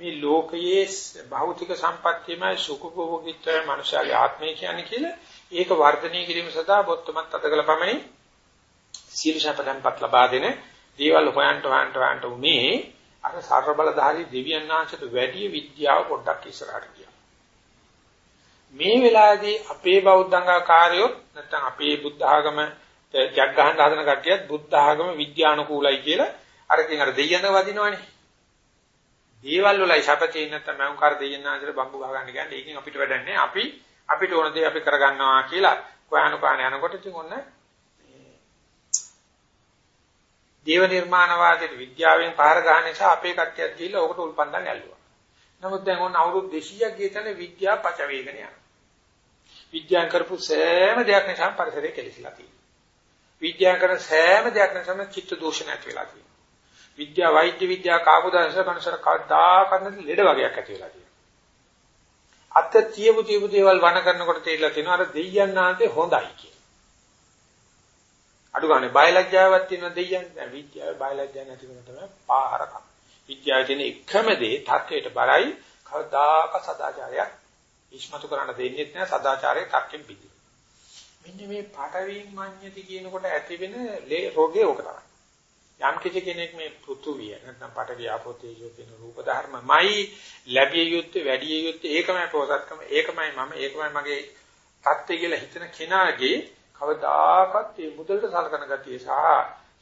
මේ ලෝකයේ භෞතික සම්පත්තියමයි සුඛභෝගීත්වය මනුෂ්‍යයාගේ ආත්මය කියන්නේ කියලා ඒක වර්ධනය කිරීම සඳහා බොත්තමත් අතකල පමණි සීල ශපදන්පත් ලබා දෙන දේවල් හොයන්ට හොයන්ට හොයන්ට උනේ අර සර්ව බලධාරී දෙවියන් වහන්සේට වැඩි විද්‍යාව පොඩ්ඩක් ඉස්සරහට ගියා. මේ වෙලාවේදී අපේ බෞද්ධංගාකාරයොත් නැත්නම් අපේ බුද්ධ ආගම ජග් ගහන්න හදන කට්ටියත් බුද්ධ ආගම විද්‍යානුකූලයි කියලා අරකින් අර දෙයයන් වදිනවනේ. දේවල් වලයි ශපතේ නැත්නම් මම කර දෙයයන් ආන්දර බම්බු ගහ ගන්න කියන්නේ ඒකෙන් අපිට වැඩන්නේ අපි අපිට ඕන දේ අපි කරගන්නවා කියලා කොහාන කොහාන යනකොට ඉතින් ඔන්න දේව නිර්මාණවාදයේ විද්‍යාවෙන් පහර ගන්න නිසා අපේ කට්ටියක් ගිහිල්ලා ඕකට උල්පන්දන් ඇල්ලුවා. නමුත් දැන් ඔන්න අවුරුදු 200ක් ගිය තැන විද්‍යාව පච වේගන යනවා. විද්‍යාව කරපු සෑම දෙයක් නිසා පරිසරය කෙලෙසිලා තියෙනවා. විද්‍යාව කරන සෑම දෙයක් නිසා චිත්ත දෝෂ නැති වෙලා තියෙනවා. විද්‍යා වෛද්‍ය විද්‍යා කාපුදාංශ කනසර කවදා කරන ලෙඩ වගේක් ඇති වෙලා තියෙනවා. අත තියපු තියපු දේවල් වණ කරනකොට තේරිලා තියෙනවා අර දෙයයන් ආන්තේ හොඳයි කියලා. අඩු ගානේ බයලජ්ජාවක් තියෙන දෙයයන් දැන් විද්‍යාවේ බයලජ්ජා නැතිකම තමයි පාහරකම්. විද්‍යාවේ තියෙන එකම දේ තර්කයට බරයි කවදාක සදාචාරයක් ඉස්මතු කරන්න දෙන්නේ නැහැ සදාචාරයේ තර්කෙන් පිටි. මෙන්න මේ පාඨවීන් මඤ්ඤති කියනකොට ඇති වෙන රෝගේ ඕක තමයි. යම් කිසි කෙනෙක් මේ පෘථුවිය නැත්නම් පඨවි ආපෝ තේජෝ කියන රූප ධර්මමයි ලැබිය යුත්තේ වැඩි යුත්තේ ඒකමයි පොසත්කම ඒකමයි මම ඒකමයි මගේ தත්ත්වය කියලා හිතන කෙනාගේ කවදාකවත් මේ මුදලට සලකන ගතිය සහ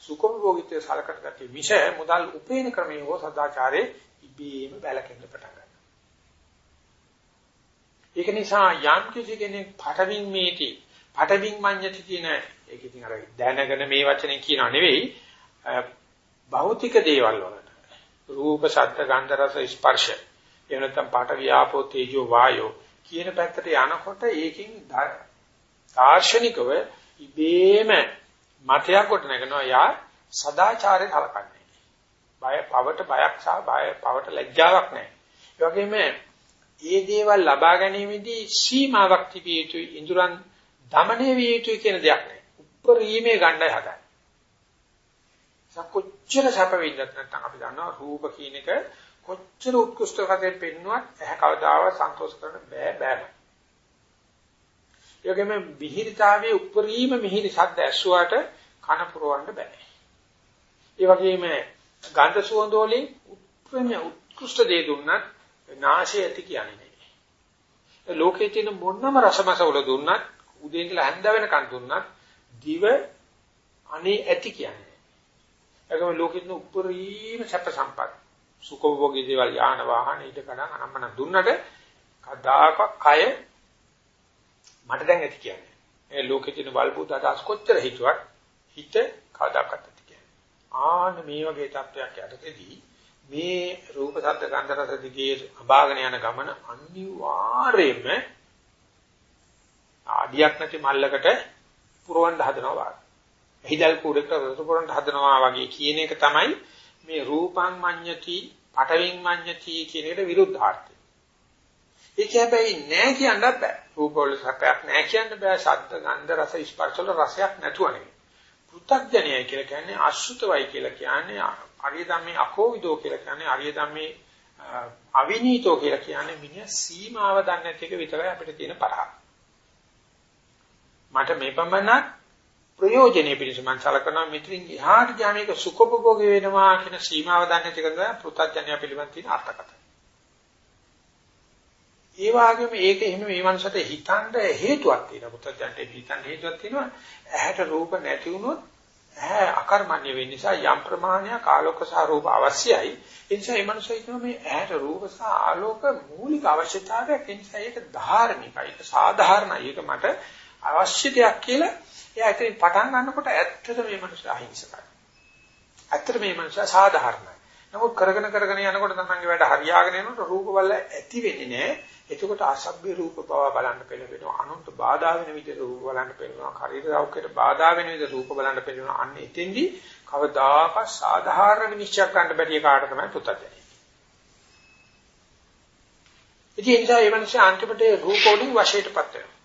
සුඛභෝගීත්වයේ සලකන ගතිය මිස මුදල් උපේන ක්‍රමයේ හෝ සදාචාරයේ ඉබේම බැලකෙන්න පටන් ගන්නවා. ඒක නිසා යම් කිසි කෙනෙක් පඨවින් මේටි පඨවින් මඤ්ඤති කියන ඒක ඉතින් අර දැනගෙන මේ වචනේ කියනා නෙවෙයි භෞතික දේවල් වලට රූප ශබ්ද ගන්ධ රස ස්පර්ශ එහෙම නැත්නම් පාඨ වියාපෝ තේජෝ වායෝ කියන පැත්තට යනකොට ඒකෙන් දාර්ශනිකව ඉබේම මතයක් කොට නැගෙනවා යා සදාචාරය කලකන්නේ. බය පවට බයක් සහ බය පවට ලැජ්ජාවක් නැහැ. ඒ වගේම මේ දේවල් ලබා ගැනීමේදී සීමාවක් තිබිය යුතුයි. ඉඳුරන් দমনය විය යුතුයි කියන දෙයක් නැහැ. උප්පරීමේ ගණ්ඩය හදන්න. සකොච්චර සැප වෙන්නත් නැත්නම් අපි දන්නවා රූප කියන එක කොච්චර උත්කෘෂ්ඨකමෙන් පෙන්නුවත් ඇහැ කවදාවත් සන්තෝෂ කරන්න බෑ බෑ. ඒ වගේම විහිරිතාවේ උපරිම මිහිරි ශබ්ද ඇසුවාට කන පුරවන්න බෑ. ඒ වගේම ගන්ධ සුවඳ වලින් උත්ප්‍රම උත්කෘෂ්ඨ දේ දුන්නත් නාශය ඇති කියන්නේ නෑ. ලෝකයේ තියෙන මොනම රසමසවල දුන්නත් උදේ ඉඳලා හැන්ද වෙනකන් දුන්නත් දිව අනේ ඇති කියන්නේ. ඒකම ලෝකෙින් උප්පරීම සැප සම්පත් සුඛෝභෝගී දේවල් යාන වාහන ඊට කඩන් අනම්මන දුන්නට කදාකක් කය මට දැන් ඇති කියන්නේ. ඒ ලෝකෙ තියෙන වල්බුත අදහස් කොච්චර හිතුවත් හිත කදාකත් ඇති කියන්නේ. ආන මේ වගේ තත්වයක් යටතේදී මේ රූප ශබ්ද ගන්ධ රස දිගේ අභාගන යන ගමන අනිවාර්යයෙන්ම ආදියක් නැති මල්ලකට පුරවන්න හදනවා. හිදල් කුඩේට රසපොරන්ට හදනවා වගේ කියන එක තමයි මේ රූපං මඤ්ඤති පඨවින් මඤ්ඤති කියන එකට විරුද්ධාර්ථය. ඒක හැබැයි නෑ කියන්නත් බෑ. රූප වල සැපයක් නෑ කියන්න බෑ. ශබ්ද ගන්ධ රස ස්පර්ශ වල රසයක් නැතුව නෙවෙයි. පෘථග්ජනයයි කියලා කියන්නේ අසුතවයි කියලා කියන්නේ අරිය ධම්මේ අකෝවිදෝ කියලා කියන්නේ අරිය ධම්මේ අවිනීතෝ කියලා කියන්නේ මිනිහ සීමාව දන්නේ නැති එක විතරයි අපිට තියෙන පරහ. මට මේ පමණක් ප්‍රයෝජනෙ පිණිස මම සලකනවා මෙතනින් එහාට ගියාම මේක සුඛභෝගී වෙනවා කියන සීමාව දන්නේ නැති කෙනා පෘථග්ජනය පිළිබඳ තියෙන අර්ථකථන. ඒ වගේම ඒක එහෙම මේ මනසට හිතන්න හේතුවක් තියෙනවා. පෘථග්ජනට හිතන්න හේතුවක් තියෙනවා. ඇහැට රූප නැති වුණොත් ඇහැ අකර්මණ්‍ය වෙන්න නිසා යම් ප්‍රමාණයක් ආලෝක සහ රූප අවශ්‍යයි. ඒ නිසා මේ මනස හිතනවා මේ ඇහැට රූප සහ ආලෝක මූලික අවශ්‍යතාවයක්. ඒ නිසා ඒක ධාර්මිකයි. ඒක සාධාරණයි. ඒක මට අවශ්‍ය දෙයක් කියලා එයා එතනින් පටන් ගන්නකොට ඇත්තට මේ මනුස්සය අහිංසකයි. ඇත්තට මේ මනුස්සය සාධාරණයි. නමුත් කරගෙන කරගෙන යනකොට තමන්ගේ වැඩ හරියාගෙන යනකොට රූප වල ඇති වෙන්නේ නැහැ. එතකොට අසභ්‍ය රූප බව බලන්න පෙළෙනවා. අනුන්ට බාධා වෙන විදිහට රූප බලන්න පෙළෙනවා. ශරීර සෞඛ්‍යයට බාධා වෙන විදිහට රූප බලන්න පෙළෙනවා. අන්න එතෙන්දී කවදාක සාධාරණ නිශ්චයක් ගන්න බැරි කාට තමයි පුතජනේ. ඉතින් ඒ නිසා මේ මනුස්සය අන්තිමට රූප වලින් වශයටපත් වෙනවා.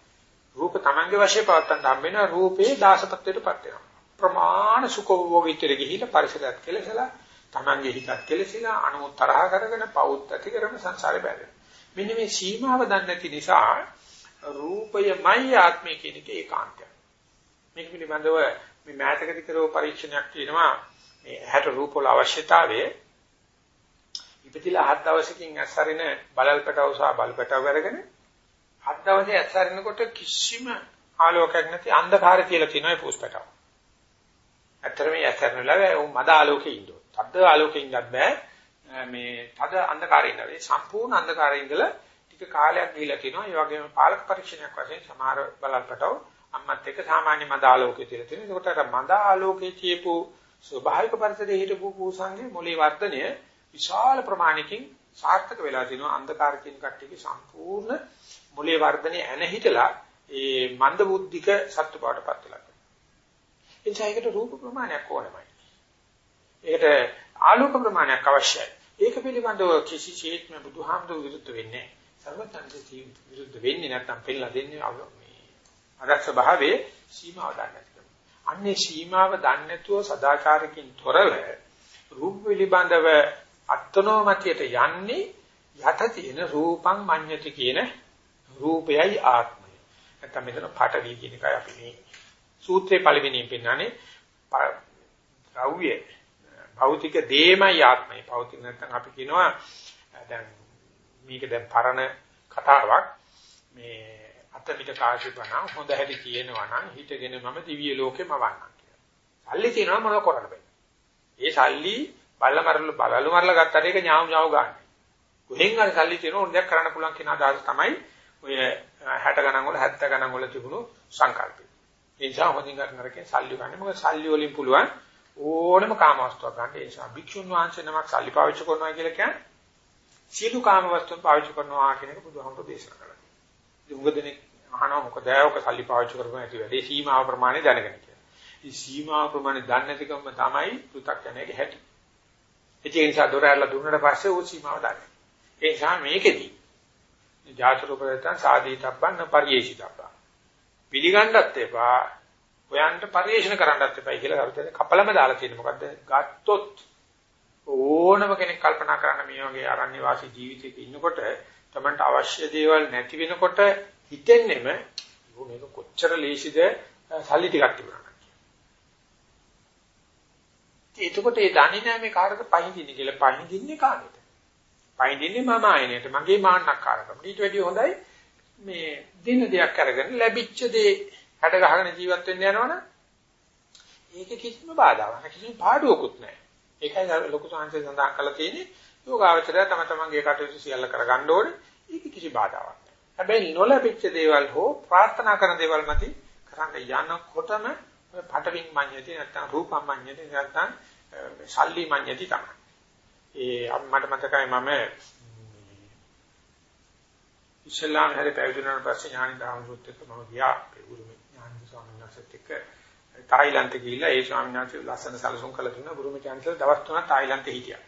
රූප තමන්ගේ වශයෙන් පවත්තන්න හම්බ වෙනවා රූපේ දාසතත්වයටපත් වෙනවා ප්‍රමාණ සුඛෝභෝගීතර ගිහිලා පරිසරයත් කෙලසලා තමන්ගේ හිතත් කෙලසිලා අනුමුත් තරහ කරගෙන පෞත් ඇති කරන සංසාරේ බැඳෙනවා මෙන්න මේ සීමාව දන්නේ නැති නිසා රූපයමයි ආත්මය කියන එක ඒකාන්තයක් මේක පිළිබඳව මේ මෑතකදී කරව පරීක්ෂණයක් තියෙනවා මේ ඇහැට රූප වල අවශ්‍යතාවය ඉපතිලා හත් දවසකින් ඇස්සරින බලල්පටව සහ බලපටව අරගෙන හත් දවසේ ඇස්සරිනකොට කිසිම ආලෝකයක් නැති අන්ධකාරය කියලා තියෙනවා ඒ පූස්පටව. ඇත්තට මේ ඇස්සරින වෙලාවේ උන් මද ආලෝකේ ඉන්නෝ. තද ආලෝකේ ඉන්නත් බෑ. මේ තද අන්ධකාරේ ඉන්නවා. ඒ සම්පූර්ණ අන්ධකාරයේ ඉඳලා ටික කාලයක් ගිහිලා තිනවා. ඒ වගේම පාලක පරීක්ෂණයක් වශයෙන් සමහර බලල්පටව අම්මත් එක්ක සාමාන්‍ය මද ආලෝකයේ තියලා තියෙනවා. ඒකට අර මද ආලෝකයේ තියපු ස්වභාවික පරිසරයේ හිටපු කුසංගේ මොලේ වර්ධනය විශාල ප්‍රමාණයකින් සාර්ථක වෙලා තිනවා අන්ධකාර කියන කට්ටියගේ සම්පූර්ණ මොලේ වර්ධනය ඇන හිටලා ඒ මන්ද බුද්ධික සත්තු බවටපත් වෙලා. එනිසා ඒකට රූප ප්‍රමාණයක් ඕනමයි. ඒකට ආලෝක ප්‍රමාණයක් අවශ්‍යයි. ඒක පිළිබඳව කිසිසේත්ම බුදුහාමුදුරු විරුද්ධ වෙන්නේ නැහැ. සර්වඥාන්සේ විරුද්ධ වෙන්නේ නැත්නම් පෙන්නලා දෙන්නේ මේ අගක්ෂ භාවයේ සීමාව දන්නේ අන්නේ සීමාව දන්නේ නැතුව සදාචාරකින් තොරව රූප පිළිබඳව අත්නෝමතියට යන්නේ යට තියෙන රූපං මඤ්ඤති කියන රූපයයි ආත්මය. නැත්නම් මෙතන පඨවි කියන එකයි අපි මේ සූත්‍රයේ පළවෙනියෙන් පෙන්නන්නේ ද්‍රව්‍ය භෞතික දේමයි ආත්මය. භෞතික නැත්නම් අපි කියනවා දැන් මේක දැන් පරණ කතාවක් මේ අත පිට කාශිපණ හොඳ හැටි කියනවා නම් හිතගෙන මම දිව්‍ය ලෝකෙම වන්නම් කියලා. සල්ලි තියනවා මොනව කරන්න බෑ. ඒ සල්ලි බල්ල මරල බලලු මරලා ගත්තට ඒක ඥාව ඥාව ගන්න. කොහෙන් හරි සල්ලි තියෙන ඕන දෙයක් කරන්න පුළුවන් කියන අදහස තමයි ඔය 60 ගණන් වල 70 ගණන් වල තිබුණු සංකල්පය. ඒ නිසා හොඳින් ගන්න නරකේ සල්ලි ගන්න. මොකද සල්ලි වලින් පුළුවන් ඕනම කාමවස්තුවක් ගන්න. ඒ නිසා භික්ෂුන් වහන්සේ නමක් සල්ලි පාවිච්චි කරනවා කියලා කියන්නේ සියලු කාමවස්තුන් පාවිච්චි කරනවා කියන එක බුදුහාමුදුරෝ දේශනා කළා. උඟ දෙනෙක් අහනවා මොකද ඔක සල්ලි පාවිච්චි කරපුවා නැති වැඩේ සීමාව ප්‍රමාණය දැනගෙන කියලා. මේ සීමාව ප්‍රමාණය දන්නේ නැතිකම තමයි පෘථග්ජනයේ හැටි. ඒ නිසා දොර ඇරලා දුන්නට පස්සේ ਉਹ සීමාව දන්නේ. ඒ නිසා මේකෙදී ජාතකපරයන් සාදීතබ්බන් පරියේෂිතබ්බන්. පිළිගන්නත් එපා, හොයන්ට පරිේෂණ කරන්නත් එපා කියලා අර්ථයෙන් කපලම දාලා තියෙන මොකද්ද? ගත්තොත් ඕනම කෙනෙක් කල්පනා කරන්න මේ වගේ අරණ්‍ය වාසී ජීවිතයක ඉන්නකොට තමන්ට අවශ්‍ය දේවල් නැති වෙනකොට හිතෙන්නෙම මේක කොච්චර ලේසිද සල්ලි ටිකක් තිබුණා. එතකොට ඒ දන්නේ නැහැ මේ කාටද පහින්දින්නේ කියලා. පහින්දින්නේ කාටද? පයින්දින්නේ මම ආයනයට මගේ මාන්නක්කාරකම. ඊට වැඩිය හොඳයි මේ දින දෙයක් අරගෙන ලැබිච්ච දේ හැඩ ගහගෙන ජීවත් වෙන්න යනවනම් ඒක කිසිම බාධාවක් නැහැ. කිසිම පාඩුවකුත් නැහැ. ඒකයි ලොකු සංහසේ සඳහන් කරලා තියෙන්නේ යෝගාවචරය තම තමන්ගේ කටයුතු සියල්ල කරගන්න ඕනේ. ඒක කිසි බාධාවක් නැහැ. හැබැයි නොලැබිච්ච දේවල් හෝ ප්‍රාර්ථනා කරන දේවල් මතින් කරන්න යනකොටම පටවින් මඤ්ඤති නැත්නම් රූපම් මඤ්ඤති නැත්නම් සල්ලි මඤ්ඤති තමයි. ඒ මට මතකයි මම ඉස්ලාම් හැරේ පැවිදුණාට පස්සේ ඥානින්ද ආමෘත් එක්ක මම ගියා ගුරුම ඥානින්ද ස්වාමීන් වහන්සේත් එක්ක තායිලන්තේ ගිහිල්ලා ඒ ස්වාමීන් වහන්සේ ලස්සන සැලසුම් කළ දුන්නා ගුරුම චාන්සලර් දවස් තුනක් තායිලන්තේ හිටියා.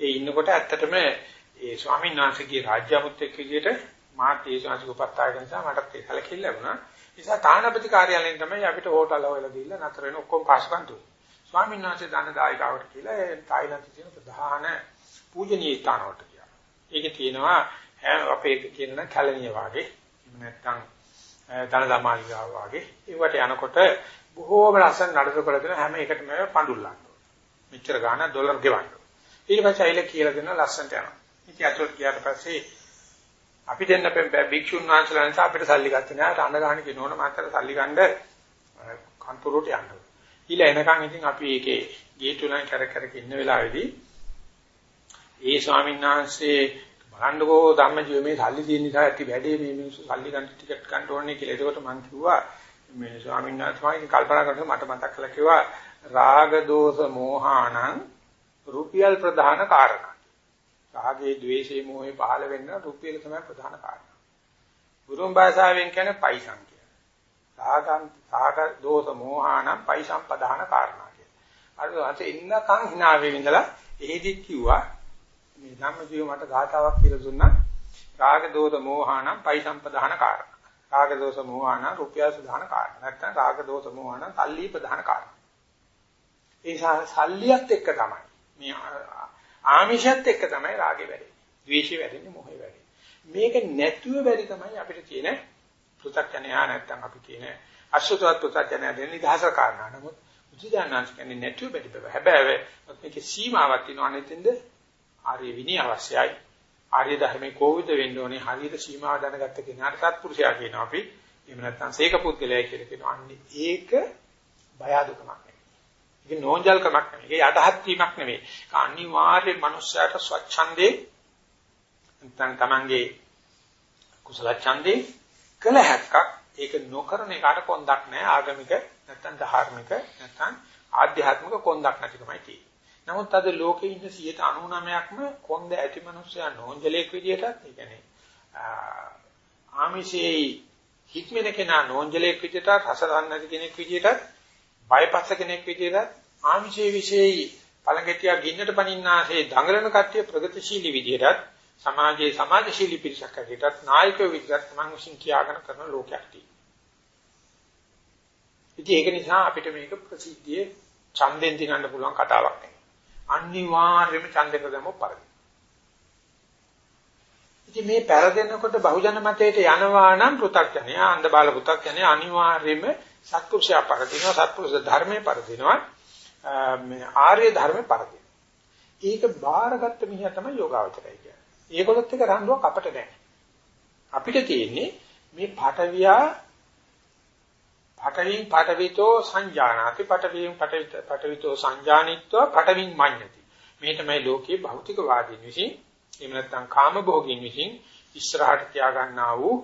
ඒ ඉන්නකොට ඇත්තටම ඒ ස්වාමීන් වහන්සේගේ රාජ්‍ය අමුත් එක්ක විදියට මාත් ඒ ශාසික උපත්තාය නිසා මටත් ඒ සැලකිල්ල ලැබුණා. නිසා තානාපති කාර්යාලයෙන් තමයි අපිට හෝටල් හොයලා දීලා නතර වෙන ඔක්කොම පාස්කම් දුන්නේ. ස්වාමීන් වහන්සේ දන්න දායකාවට කියලා ඒ තායිලන්තයේ තියෙන ප්‍රධාන පූජනීය ස්ථානවලට ගියා. ඒකේ තියෙනවා අපේ කියන කැලණිය වාගේ එහෙම නැත්නම් ධන සමාලිකාව වගේ ඒවට යනකොට බොහෝම ලස්සන නඩතු කරලා දෙන හැම එකටම පඳුල්ලන්න. මෙච්චර ගාණ ඩොලර් ගෙවන්න. ඊට පස්සේ අයිල කියලා දෙන ලස්සනට යනවා. ඉතින් අතට ගියාට පස්සේ අපි දෙන්න භික්ෂුන් වහන්සේලා නිසා අපිට සල්ලි ගත්තේ නෑ. අඬ ගන්න කෙනෝන මාතර සල්ලි ගන්න කන්තරුවට යන්න. ඊළ එනකන් ඉතින් අපි ඒකේ ගේට් වලින් කර කර ඉන්න වෙලාවේදී ඒ ස්වාමීන් වහන්සේ බලන්නකෝ ධම්මජීව මේ සල්ලි තියෙන නිසා ඇති වැඩේ මේ මිනිස්සු සල්ලි ගන්න ටිකට් ගන්න ඕනේ කියලා. ඒකට මම කිව්වා මේ ස්වාමීන් වහන්සේ කල්පනා කරනකොට මට මතක් කළා කිව්වා රාග දෝෂ මෝහාණං රුපියල් ප්‍රධාන කාරණා. රාගේ, ద్వේෂේ, මෝහේ පහළ වෙන්න රුපියල තමයි ප්‍රධාන කාරණා. බුරුම් භාෂාවෙන් කියන්නේ පයිසම් කියලා. රාගං, රාග දෝෂ මෝහාණං පයිසම් ප්‍රධාන කාරණා කියලා. අර ඉන්නකන් hina වෙමින් ඉඳලා එහෙදිත් කිව්වා මේ ධම්මජීව මට ගාතාවක් කියලා දුන්නා. රාග දෝෂ මෝහානම් පයිසම්පදාන කාරණා. රාග දෝෂ මෝහානම් රුපියල් ප්‍රධාන කාරණා. නැත්නම් රාග දෝෂ මෝහානම් සල්ලි ප්‍රධාන කාරණා. ඒ සල්ලියත් එක්ක තමයි මේ ආමිෂයත් එක්ක තමයි රාගේ වැඩෙන්නේ. ද්වේෂය වැඩෙන්නේ මොහේ වැඩෙන්නේ. මේක නැතුව බැරි තමයි අපිට තියෙන පෘථග්ජනයා නැත්නම් අපි කියන අසුතවත් පෘථග්ජනයා දෙන නිදහස කාරණා. නමුත් බුදුදානස් කියන්නේ නැතුව බැරි බව. හැබැයි මේකේ සීමාවක් තියෙනවා අනෙතින්ද ආර්ය විනය අවශ්‍යයි. ආර්ය ධර්මයේ කෝවිද වෙන්න ඕනේ හරියට සීමාව දැනගත්ත කෙනාට සත්පුරුෂයා කියනවා අපි. එහෙම නැත්නම් සීක පුද්ගලයා කියලා කියනවා. අන්නේ ඒක බය අඩුකමක් නෙවෙයි. ඒක නෝන්ජල්කමක් නෙවෙයි. ඒක යටහත් වීමක් නෙවෙයි. ඒක අනිවාර්යෙන් මනුස්සයාට ස්වච්ඡන්දේ නැත්නම් තමන්ගේ කුසල ඡන්දේ කළ හැක්කක්. ඒක නොකරන එකට කොන්දක් නැහැ. ආගමික නැත්නම් ධාර්මික නැත්නම් ආධ්‍යාත්මික කොන්දක් නැතිකමයි තියෙන්නේ. නමුත් අද ලෝකේ ඉන්න 99%ක්ම කොන්ද ඇති මිනිස්සයා නෝන්ජලයක් විදියටත් ඒ කියන්නේ ආමිෂයේ හික්මෙන කෙනා නෝන්ජලයක් විදියට රසදන් නැති කෙනෙක් විදියට බයපස්ස කෙනෙක් විදියට ආමිෂයේ විශේෂයි පළඟටියා ගින්නට පනින්නාසේ දඟලන කට්ටිය ප්‍රගතිශීලී විදියටත් සමාජයේ සමාජශීලී පිරිසක් හැටියටත් නායකයෝ විදියට තමන් විසින් කියාගෙන කරන ලෝකයක් තියෙනවා. ඉතින් ඒක නිසා අපිට මේක ප්‍රසිද්ධියේ ඡන්දෙන් දිනන්න පුළුවන් කතාවක් නෙවෙයි. අනිවාර්යයෙන්ම ඡන්දක දැම්මොත් පරදින. ඉතින් මේ පෙරදෙනකොට බහුජන මතයට යනවා නම් පෘථග්ජනය අන්ධ බාල පෘථග්ජනය අනිවාර්යයෙන්ම සත්පුරුෂයා පරදිනවා සත්පුරුෂ ධර්මයේ පරදිනවා මේ ආර්ය ධර්මයේ පරදිනවා. ඒක බාරගත්ත මිනිහා තමයි යෝගාවචරය කියන්නේ. ඒගොල්ලොත් එක රණ්ඩුවක් අපිට නැහැ. අපිට තියෙන්නේ මේ පටවියා පඨවින් පඨවිතෝ සංජානාති පඨවින් පඨවිතෝ සංජානිත්වා පඨවින් මඤ්ඤති. මේ තමයි ලෝකයේ භෞතිකවාදීන් විසින් එහෙම නැත්නම් කාම භෝගීන් විසින් ඉස්සරහට තියාගන්නා වූ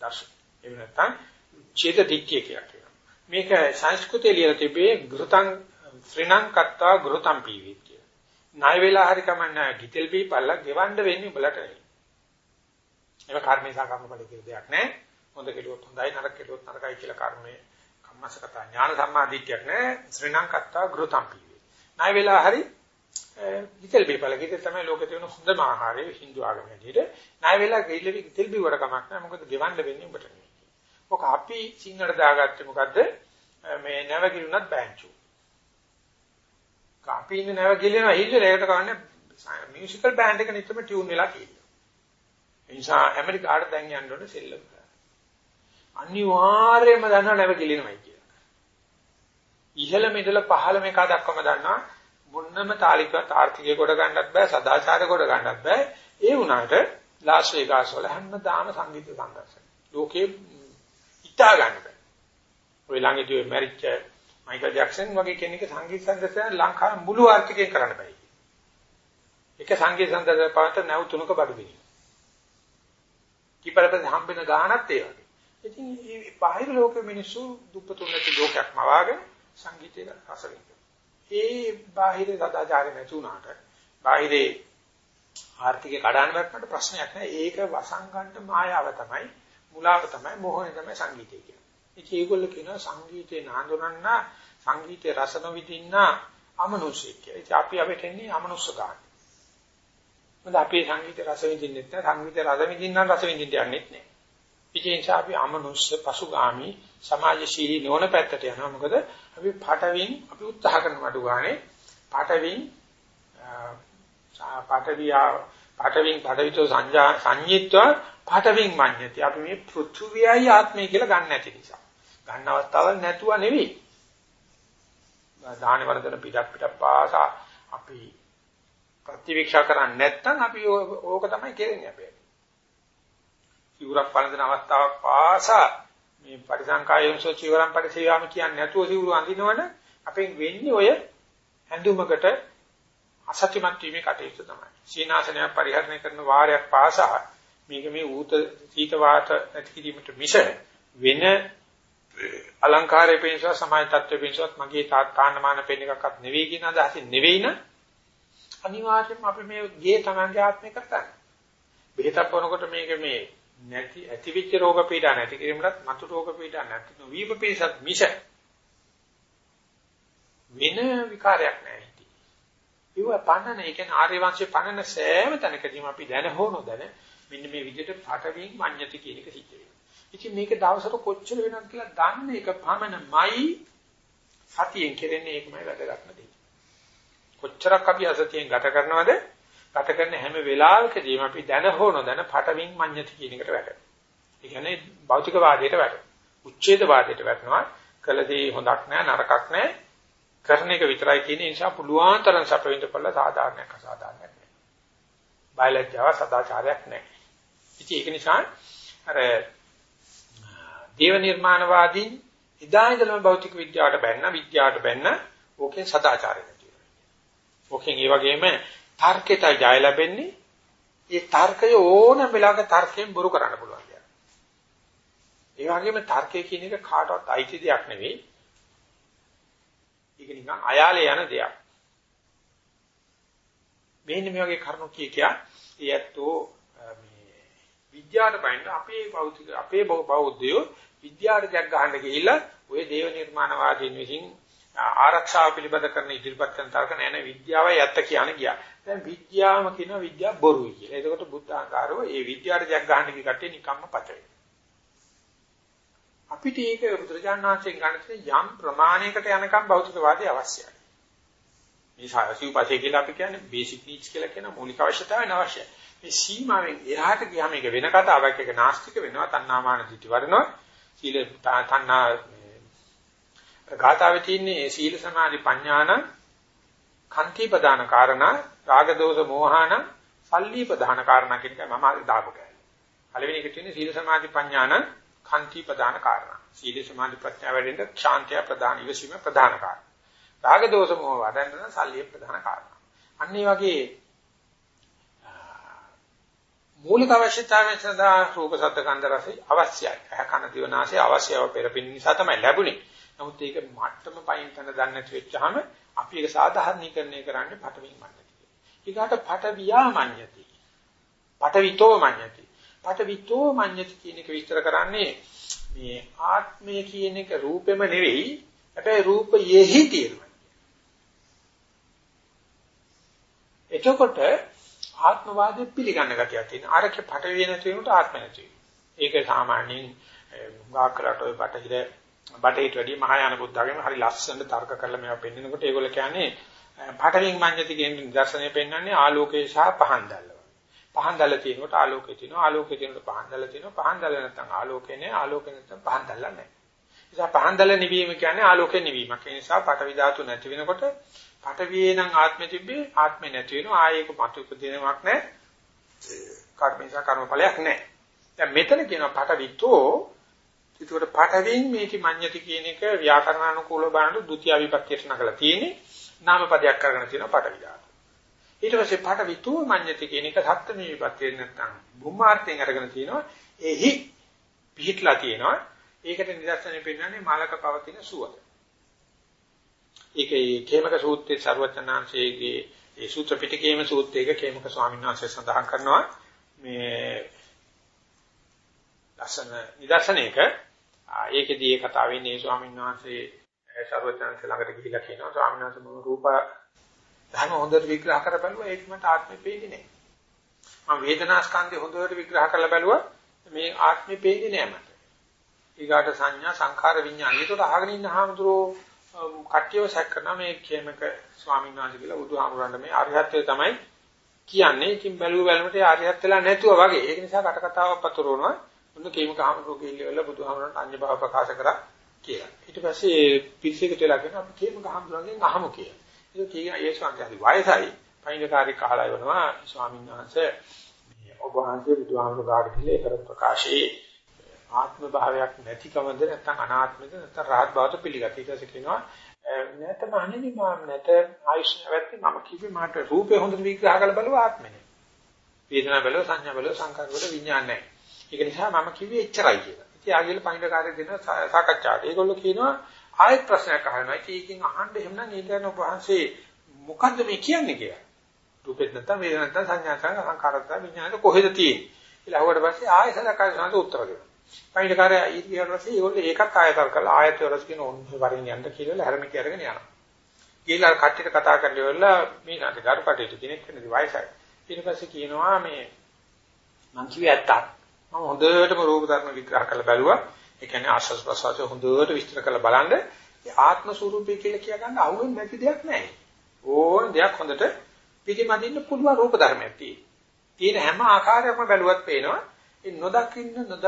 දර්ශන එහෙම නැත්නම් චේත දික්කිය කියලා කියනවා. මේක සංස්කෘතිය ලියලා තිබේ ගෘතං ශ්‍රීණං කත්තා ගෘතං පීවිත් කියලා ණය වේලා හරි කමන්න ගිතෙල් බීපල්ලා ගෙවන්න වෙන්නේ උඹලට නෙවෙයි. ඒක කර්මේසා කර්මපල කියලා දෙයක් නැහැ හොඳ කෙරුවොත් හොඳයි නරක කෙරුවොත් නරකයි කියලා කර්මයේ කම්මසකතා ඥාන සම්මාදිට්ඨියක් නෑ ශ්‍රී ලංකත්තා ගෘතම් පීවේ. ණය වෙලා හරි ඉතල් බීපල කිතේ තමයි ලෝකේ තියෙන හොඳම ආහාරය Hindu ආගම හැටියට. ණය වෙලා ගිල්ලවි ඉතල් බීවර කමක් නෑ මොකද ගෙවන්න වෙන්නේ ඔබට නෙවෙයි. ඔක අපි සිංහට දාගත්තේ මොකද්ද? මේ නැවගිරුණත් බෑන්චු. අපි ඉන්නේ නැවගිලිනවා හිල්ලේ ඒකට කවන්නේ මියුසිකල් බෑන්ඩ් එක නිතරම ටියුන් වෙලා තියෙනවා. ඒ නිසා ඇමරිකාට දැන් යන්න ඕනේ සෙල්ලම් කරන්න. අනිවාර්යයෙන්ම දන්නව නැවගිලිනවයි ඉහළ මිදල පහළ මේක දක්වම දන්නවා. මොන්නම තාලිකවත් ආර්ථිකය කොට ගන්නත් බෑ සදාචාරය කොට ගන්නත් බෑ. ඒ වුණාට ලාස් වේගාස් වල හැමදාම සංගීත සංදර්ශන. ලෝකේ හිතා ගන්න බෑ. ඔය ළඟදී මැරිච්ච මයිකල් ජැක්සන් වගේ කෙනෙක් සංගීත සංදර්ශන ලංකාවේ මුළු ආර්ථිකයෙන් කරන්න බෑ. එක සංගීත සංදර්ශන පාත නැව් තුනක බඩු දෙන්නේ කිපරපත හම්බෙන ගානත් ඒ වගේ. ඉතින් මේ බාහිර ලෝකෙ මිනිස්සු දුප්පතුන් නැති ලෝකයක් මවාගෙන සංගීතයේ රස විඳිනවා. ඒ බාහිර සදාචාරය නැති වුණාට බාහිරේ ආර්ථිකේ කඩාන වැටෙනට ප්‍රශ්නයක් නැහැ. ඒක වසංගන්ට මායාව තමයි, මුලාව තමයි, මොහොනේ තමයි සංගීතය කියන්නේ. ඉතින් ඒගොල්ලෝ කියනවා සංගීතේ නාඳුනන්න සංගීතේ රස නොවිඳින්න අමනුෂ්‍යෙක් කියලා. ඉතින් අපි අපිට එන්නේ අමනුෂ්‍ය ගන්න. මොකද අපේ සංගීතේ රස විඳින්නෙත් නැහැ, සංගීතේ රස විඳින්න රස විඳින්න යන්නෙත් නැහැ. ඒ නිසා අපි අමනුෂ්‍ය පසුගාමි සමාජශීලී නොවන පැත්තට යනවා. මොකද අපි පාඨවින් අපි උත්සාහ කරන මඩු ගානේ පාඨවින් පාඨවියා පඨවින් පඨවිතෝ සංජා සංඤිත්වා පඨවින් මඤ්ඤති. අපි මේ පෘථුවියයි ආත්මය කියලා ගන්න නැති නිසා. ගන්න අවස්ථාවක් නැතුව නෙවෙයි. දාන වරදන පිටක් පිටක් පාසා අපි ප්‍රතිවික්ෂා කරන්නේ නැත්නම් අපි ඕක තමයි කෙරෙන්නේ අපේ. සිවුරක් පළඳන අවස්ථාවක් පාසා මේ පරිසංකායෝසෝ චිවරම් පරිසේවාම කියන්නේ නැතුව සිවුරු අඳිනවනේ අපෙන් වෙන්නේ ඔය හැඳුමකට අසත්‍යමත් වීමේ කටයුතු තමයි. සීනාසනය පරිහරණය කරන වාරයක් පාසා මේක මේ ඌත සීත වාත නැති කිරීමට මිස වෙන අලංකාරයේ පිණිස සමාජ තත්ත්වයේ පිණිසත් මගේ තාන්නමාන පෙන්න එකක්වත් නෙවෙයි කියන අදහසින් නෙවෙයි න ะ අනිවාර්යයෙන්ම අපි මේ ගේ තමන්ගේ ආත්මේ කරතන. බෙහෙතක් බොනකොට මේක මේ නැති ඇතිවිච්ච රෝග පීඩා නැති කිරීමකට මතු රෝග පීඩා නැති නොවීම පිණිසත් මිස වෙන විකාරයක් නැහැ ඉති. ඒව පන්නන ඒ කියන්නේ ආර්ය වංශයේ පන්නන සෑම තැනකදීම අපි දැන හෝ නොදැන මෙන්න මේ විදිහට පටවින් මඤ්ඤති කියන එක සිද්ධ වෙනවා. ඉතින් මේක දවසට කොච්චර වෙනවද කියලා දන්න එක පමණමයි සතියෙන් කෙරෙන්නේ ඒකමයි වැදගත්ම දේ. කොච්චරක් අපි අසතියෙන් ගත කරනවද? ගත කරන හැම වෙලාවකදීම අපි දැන හෝ නොදැන පටවින් මඤ්ඤති කියන එකට වැටෙනවා. ඒ කියන්නේ භෞතික වාදයට වැටෙනවා. උච්ඡේද වාදයට වැටෙනවා. කළදී හොඳක් නැහැ නරකක් නැහැ. කරන එක විතරයි කියන නිසා පුළුවන් තරම් සැපෙන්න කළා සාධාරණයක් අසාධාරණයක් නැහැ. බයලජ්ජාව සදාචාරයක් නැහැ. ඉතින් ඒක නිසා අර දේව නිර්මාණවාදීන් ඉදා ඉඳලම භෞතික විද්‍යාවට බැන්න විද්‍යාවට බැන්න ඕකෙන් සදාචාරය නැති වෙනවා. ඕකෙන් ඒ වගේම තර්කයට ජය ලැබෙන්නේ ඒ තර්කය ඕනම වෙලාවක තර්කයෙන් බොරු කරන්න පුළුවන් දෙයක්. ඒ වගේම තර්කය කියන එක කාටවත් අයිති දෙයක් නෙවෙයි. ඒක නිකන් අයාලේ යන දෙයක්. මෙන්න මේ වගේ කරුණු කිය කියා ඒ ඇත්තෝ මේ විද්‍යාවට බයින්න අපේ භෞතික අපේ බෞද්ධයෝ විද්‍යාවට ජග් ගහන්න ගිහිල්ලා ওই දේව නිර්මාණවාදීන් විසින් ආරක්ෂාව පිළිබඳ කරන ඉදිරිපත් කරන තර්ක නෑ නේ විද්‍යාවයි ඇත්ත කියන ගියා. දැන් විද්‍යාවම කියන විද්‍යාව බොරුයි කියලා. එතකොට බුද්ධ ආකාරව ඒ විද්‍යාවට ජග් ගහන්න කි කට්ටිය නිකම්ම පචයි. අපිට ඒක බුදුරජාණන්සෙන් ගන්න තියෙන යම් ප්‍රමාණයකට යනකම් භෞතිකවාදී අවශ්‍යයි. මේ සාසිවපසේ කියලා අපි කියන්නේ බේසික් නීඩ්ස් කියලා කියන මූලික අවශ්‍යතාවයන් අවශ්‍යයි. මේ සීමාවෙන් එහාට ගියාම මේක වෙන කතාවක් එක නාස්තික වෙනවා තණ්හාමාන දිටි වරනවා. සීල තණ්හා ගාතාවේ තියෙන්නේ සීල සමාධි ප්‍රඥාන කන්ති ප්‍රදාන කාරණා රාග දෝෂ මෝහාන සල්ලි ප්‍රදාන කාරණා කියන එක මම දාපු කෑල්ල. පළවෙනි එක තියෙන්නේ සීල සමාධි ප්‍රඥාන කන්ති ප්‍රදාන කාරණා. සීල සමාධි ප්‍රඥා වැඩෙන්න ශාන්තිය ප්‍රදාන ඉවසීම ප්‍රදාන කාරණා. රාග දෝෂ මොහ වඩන්න සල්ලිය ප්‍රදාන කාරණා. අන්න ඒ වගේ මූලික අවශ්‍යතාවයන් සඳහා රූප ශබ්ද ගන්ධ රස අවශ්‍යයි. අහ කන දිවනාසය අවශ්‍යව පෙරපින් නිසා තමයි ලැබුණේ. නමුත් ඒක මට්ටම පයින් තන දන්නේ නැති වෙච්චාම අපි ඒක සාධාරණීකරණය කරන්නේ පටවින් මඤ්ඤති. ඊගාට පටවියා මඤ්ඤති. පටවිතෝ මඤ්ඤති. පටවිතෝ මඤ්ඤති කියන එක විස්තර කරන්නේ මේ ආත්මය කියන එක රූපෙම නෙවෙයි. හැබැයි රූපයෙහි තියෙනවා. එතකොට ආත්මවාදය පිළිගන්න ගතියක් තියෙන. අරකේ පටවිය නැති වෙනකොට ආත්ම නැති වෙනවා. ඒක සාමාන්‍යයෙන් ගාකරට ඔය බටහිර බටහිර වැඩි මහායාන බුද්ධාගම හරි ලස්සනට තර්ක කරලා මේවා පෙන්නකොට ඒගොල්ලෝ කියන්නේ පටවින් මඤ්ඤති කියන දර්ශනය පෙන්වන්නේ ආලෝකේ සහ පහන් දැල්ල. පහන් දැල්ල තියෙනකොට ආලෝකේ තියෙනවා ආලෝකේ තියෙනකොට පහන් දැල්ල තියෙනවා පහන් දැල්ල නැත්නම් ආලෝකේ නෑ ආලෝකේ නැත්නම් පහන් දැල්ල නෑ. නිසා පහන් දැල්ල නිවීම කියන්නේ ආලෝකේ නිවීමක්. ඒ නිසා පටවි ධාතු නැති වෙනකොට පටවියේ නම් ආත්මෙ තිබ්බේ ආත්මෙ නැති වෙනවා ආයෙක මතු උපදිනවක් නැහැ කර්මේශා කර්මඵලයක් නැහැ දැන් මෙතන කියනවා පටවිතෝ ඒකට පටවින් මේටි මඤ්ඤති කියන එක ව්‍යාකරණානුකූල බලන ဒုတိ ය විපක්තියට නගලා තියෙන්නේ නාම පදයක් කරගෙන තියෙනවා පටවි ධාතුව. ඊට පස්සේ පටවි තෝ මඤ්ඤති කියන එක සත්‍යමේ විපත්‍ය නැත්නම් බුම්මාර්ථයෙන් අරගෙන තිනවා එහි පිහිටලා තිනවා ඒකට නිදර්ශනය පෙන්වන්නේ මාලක පවතින සුවඳ ඒකේ කේමක සූත්‍රයේ සර්වචනාංශයේගේ ඒ සූත්‍ර පිටකයේම සූත්‍රයක කේමක ස්වාමීන් වහන්සේ සඳහන් කරනවා මේ ලස්සන නිදර්ශනයක ඒකෙදී ඒ කතාව වෙන්නේ ස්වාමීන් වහන්සේ ਸਰවචනාංශ ළඟට ගිහිලා කියනවා ස්වාමීන් වහන්සේ මම රූප ධර්ම හොඳට විග්‍රහ කර බැලුවා ඒක මට ආත්මෙ පේන්නේ නැහැ. මම වේදනා ස්කන්ධය හොඳට විග්‍රහ කරලා බැලුවා මේ ආත්මෙ පේන්නේ නැහැ මට. ඊගාට සංඥා සංඛාර විඥාන. ඒකට අහගෙන ඉන්න හාමුදුරුවෝ කට්ටියව සැක කරනවා මේ කේමක ස්වාමීන් වහන්සේ කියලා බුදුහාමුදුරන්ට මේ අරිහත්ත්වය තමයි කියන්නේ ඉතින් බැලුව බැලමට ආරියත් වෙලා නැතුව වගේ. ඒක නිසා කට කතාවක් පතරවනවා. මොන කේමක හමුරෝ කිල්ලවල බුදුහාමරන්ට අඤ්ඤ භාව ප්‍රකාශ කරා කියලා. ඊට පස්සේ පිරිසකට වෙලා කියන අපි කේමක හමුරන්ගෙන් අහමු කියලා. ඒක කියන ඒ සංඝයාගේ වයසයි. පයින්කාරී කාලය වෙනවා ස්වාමීන් වහන්සේ ඔබ වහන්සේ බුදුහාමරෝ ගාඩ කියලා ඒකට ප්‍රකාශයේ ආත්ම භාවයක් නැතිකමද නැත්නම් අනාත්මද නැත්නම් රහත් බවට පිළිගත. ඊට පස්සේ කියනවා නැත මහණෙනි මම නැත ආයුෂ් නැවැත්ති මම කිව්වේ මාට රූපේ හොඳට විග්‍රහ කරලා බලුවා ආත්මෙ නේ. වේදනා බලව සංඥා බලව සංකාර වල විඥාන නැහැ. ඒක නිසා මම කිව්වේ එච්චරයි කියලා. ඉතින් ආගෙල පණිඩකාරය දෙන සාකච්ඡාවට. ඒගොල්ලෝ කියනවා ආයෙත් ප්‍රශ්නයක් අහනවා. ඉතින් ඒකෙන් අහන්න එහෙමනම් ඊටන ඔබ වහන්සේ මොකද්ද මේ කියන්නේ කියලා. රූපෙත් නැත්නම් වේදනා නැත්නම් සංඥා සංකාරත් විඥාන කොහෙද තියෙන්නේ? කියලා අහුවට පස්සේ ආයෙසලකයි සාන්ත උත්තර දෙනවා. පයින්කාරය ඊට පස්සේ ඒගොල්ලෝ ඒකත් ආයතර කරලා ආයත වලස් කියන ඕන්නේ වරින් යන්න කියලා හැරමික අරගෙන යනවා. ගිහලා කට්ටියට කතා කරලා මේ නැති ගරු කටේට කෙනෙක් වෙනදි වයසයි. ඊට පස්සේ කියනවා මේ මං කිව්වේ ඇත්තක්. මම හොඳටම රූප ධර්ම විග්‍රහ කරලා බැලුවා. ඒ කියන්නේ ආස්වාස් ප්‍රසවාසය හොඳට විස්තර කරලා බලන්න ආත්ම ස්වરૂපය කියලා කියගන්න අහුවෙන්නේ නැති දෙයක් නැහැ. ඕන දෙයක් හොඳට පිටිමදින්න පුළුවන් රූප ධර්මයක් තියෙනවා. තියෙන හැම ආකාරයක්ම බැලුවත් පේනවා ඒ නොදකින්න නොද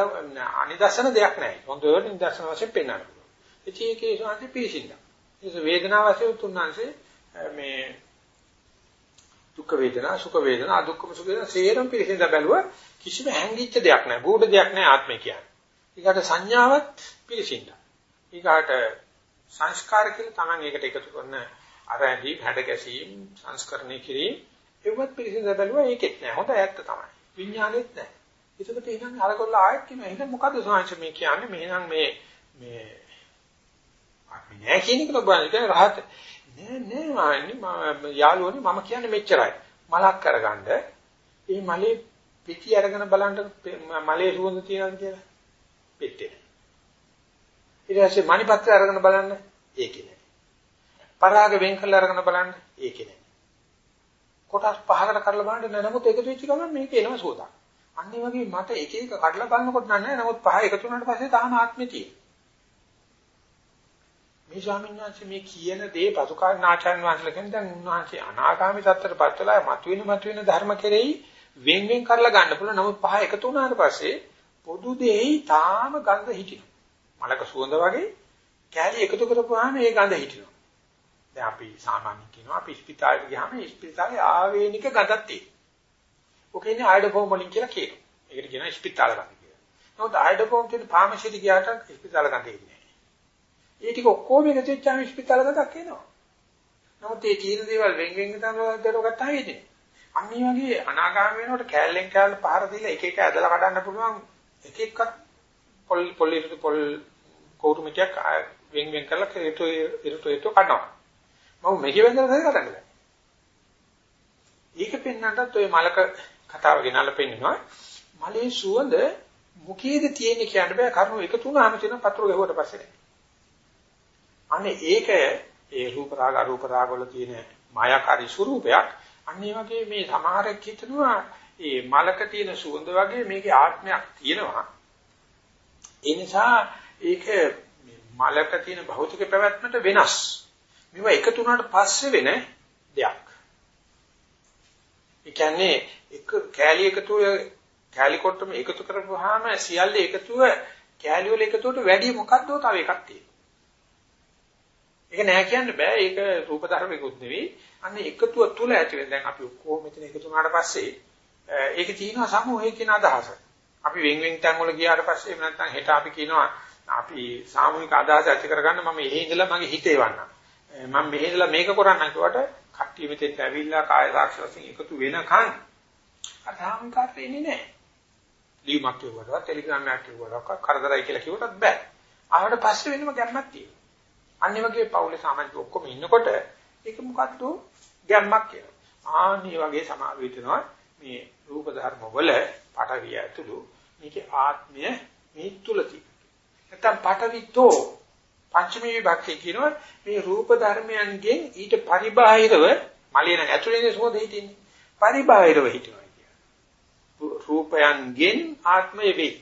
අනිදර්ශන දෙයක් නැහැ. හොඳට නිදර්ශන වශයෙන් පෙන්වන්න පුළුවන්. ඉතින් ඒකේ සාන්ති පිළිසින්න. ඒක වේදනාව වශයෙන් තුන්වන්සේ මේ දුක් වේදනා, සුඛ වේදනා, අදුක්කම සුඛ වේදනා සේරම පිළිසින්න බැලුවා කිසිම හැංගිච්ච දෙයක් නැහැ. බෝඩ දෙයක් නැහැ ආත්මය කියන්නේ. ඊකට සංඥාවත් පිළිසින්න. ඊකට සංස්කාර කියලා Taman ඒකට එකතු කරන අර ඇඳි හැඩ ගැසීම් සංස්කරණය කිරීම ඒවත් පිළිසින්න බැලුවා ඒකෙත් නැහැ. හොඳ ඇත්ත තමයි. විඥානෙත් නැහැ. ඒකට එහෙනම් අරගොල්ල ආයෙත් කියන එහෙනම් මොකද්ද සෝංශ මේ කියන්නේ මෙහෙනම් මේ මේ අපි නෑ කියන එක නබන්නේ කියන්නේ රහත නෑ නෑ මාන්නේ යාළුවනේ මම කියන්නේ මෙච්චරයි මලක් කරගන්න ඒ මලේ පිටි අරගෙන බලන්න මලේ සුවඳ තියනවාද කියලා? පෙට්ටේ ඊට පස්සේ මණිපත්‍රය අරගෙන බලන්න ඒකේ නෑ. පරාග වෙන් කරලා අරගෙන බලන්න ඒකේ නෑ. කොටස් පහකට කරලා බලන්න නෑ. නමුත් එකතු වෙච්ච ගමන් මේක එනවා සෝදා. අන්න ඒ වගේ මට එක එක කඩලා බලනකොට නෑ. නමුත් පහ එකතු වුණාට පස්සේ තාම ආත්මෙ තියෙනවා. මේ ස්වාමීන් වහන්සේ මේ කියන දේ පසුකාලීන ආචාර්ය වහන්සේලා දැන් උන්වහන්සේ අනාගාමී තත්ත්වයට පත් වෙලා මතුවෙන මතුවෙන ධර්ම කෙරෙහි වෙන් වෙන් කරලා ගන්න පුළුවන්. නමුත් පහ එකතු වුණාට පස්සේ පොදු දෙෙහි තාම ගඳ හිටිනවා. මලක සුවඳ වගේ කැලි එකතු කරපුවාම ඒ ගඳ හිටිනවා. දැන් අපි සාමාන්‍යයෙන් කියනවා අපි ස්පිතාලෙට ගියාම ස්පිතාලේ ආවේනික ගඳක් තියෙනවා. ඔක ඉන්නේ ආයඩෆෝම් වලින් කියලා කියනවා. ඒකට කියනවා ස්පිතාල ගඳ කියලා. නමුත් ආයඩෆෝම් කියන ෆාමසියට ගියාට ස්පිතාල ගඳ එන්නේ නැහැ. ඒ ටික ඔක්කොම එකතු වෙච්චාම ස්පිතාල ගඳක් එනවා. නමුත් මේ තීන දේවල් වෙන් වෙන් ගන්නවට ගත්තා හේනේ. අන්න ඒ වගේ අනාගාමී වෙනකොට කෑල්ලෙන් කෑල්ල පහර දීලා එක එක ඇදලා කඩන්න පුළුවන් එක එකක් පොල් පොල් පොල් කෝරුමිටියක් වෙන් වෙන් කරලා ඒතු ඒතු ඒතු කඩනවා. මම මේක වෙන්දලා තමයි කඩන්නේ. ඒක පෙන්වන්නත් ඔය මලක කතාව ගෙනල්ලා පෙන්නනවා. මලේ සුවඳ මුඛයේද තියෙන්නේ කියන්න බෑ කරුණු එකතු වුණාම තියෙන පතුරු ගැහුවට පස්සේ. අනේ ඒක ඒ රූප රාග අරූප රාග වල තියෙන මායාකාරී ස්වરૂපයක්. අන්නේ වගේ මේ සමහරෙක් හිතනවා ඒ මලක තියෙන සුවඳ වගේ මේකේ ආත්මයක් තියෙනවා. ඒ නිසා ඒක මලක තියෙන භෞතික පැවැත්මට වෙනස්. මේවා එකතු වුණාට පස්සේ වෙන දෙයක්. ඒ කියන්නේ එක කෑලි එකතුව කෑලි කොට්ටම එකතු කරපුවාම සියල්ල එකතුව කෑලි වල එකතුවට වැඩි මොකද්ද තව එකක් තියෙනවා. ඒක නෑ කියන්න බෑ. ඒක රූප ධර්මයකුත් නෙවෙයි. අන්න එකතුව තුල ඇති වෙන. දැන් අපි ඔක්කොම මෙතන එකතු වුණාට පස්සේ ඒකේ තියෙනවා සමූහයේ කියන අදහස. අපි වෙන් වෙන් තැන් වල ගියාට පස්සේ නැත්නම් හෙට අපි කියනවා අපි සාමූහික අදහස ඇති කරගන්න මම එහෙ ඉඳලා මගේ හිතේ වන්න. මම මෙහෙ ඉඳලා මේක කරන්න කිව්වට කට්ටිය මෙතෙන්ට ඇවිල්ලා කාය සාක්ෂි වශයෙන් එකතු වෙනකන් අධාමකාර වෙන්නේ නැහැ. ලියුමක් කියවුවොත් ටෙලිග්‍රෑම් එකක් කියවුවොත් කරදරයි කියලා කිව්වොත් බෑ. ආවට පස්සේ වෙනම ගැම්මක් තියෙනවා. අනිත් වගේ පවුලේ සාමාන්‍ය ඔක්කොම ඉන්නකොට ඒක මොකද්ද ගැම්මක් කියලා. ආනි වගේ සමාවිතනවා මේ රූප ධර්ම වල පටවිය ඇතුළු මේකේ ආත්මය මේ තුලති. නැත්තම් පටවිතෝ පංචමී විභක්තිය කියනවා මේ රූප ධර්මයන්ගෙන් ඊට පරිබාහිරව මලිය නම් ඇතුළේ සෝද හිටින්නේ. පරිබාහිරව හිටිනවා කියන්නේ. රූපයන්ගෙන් ආත්මය වේ.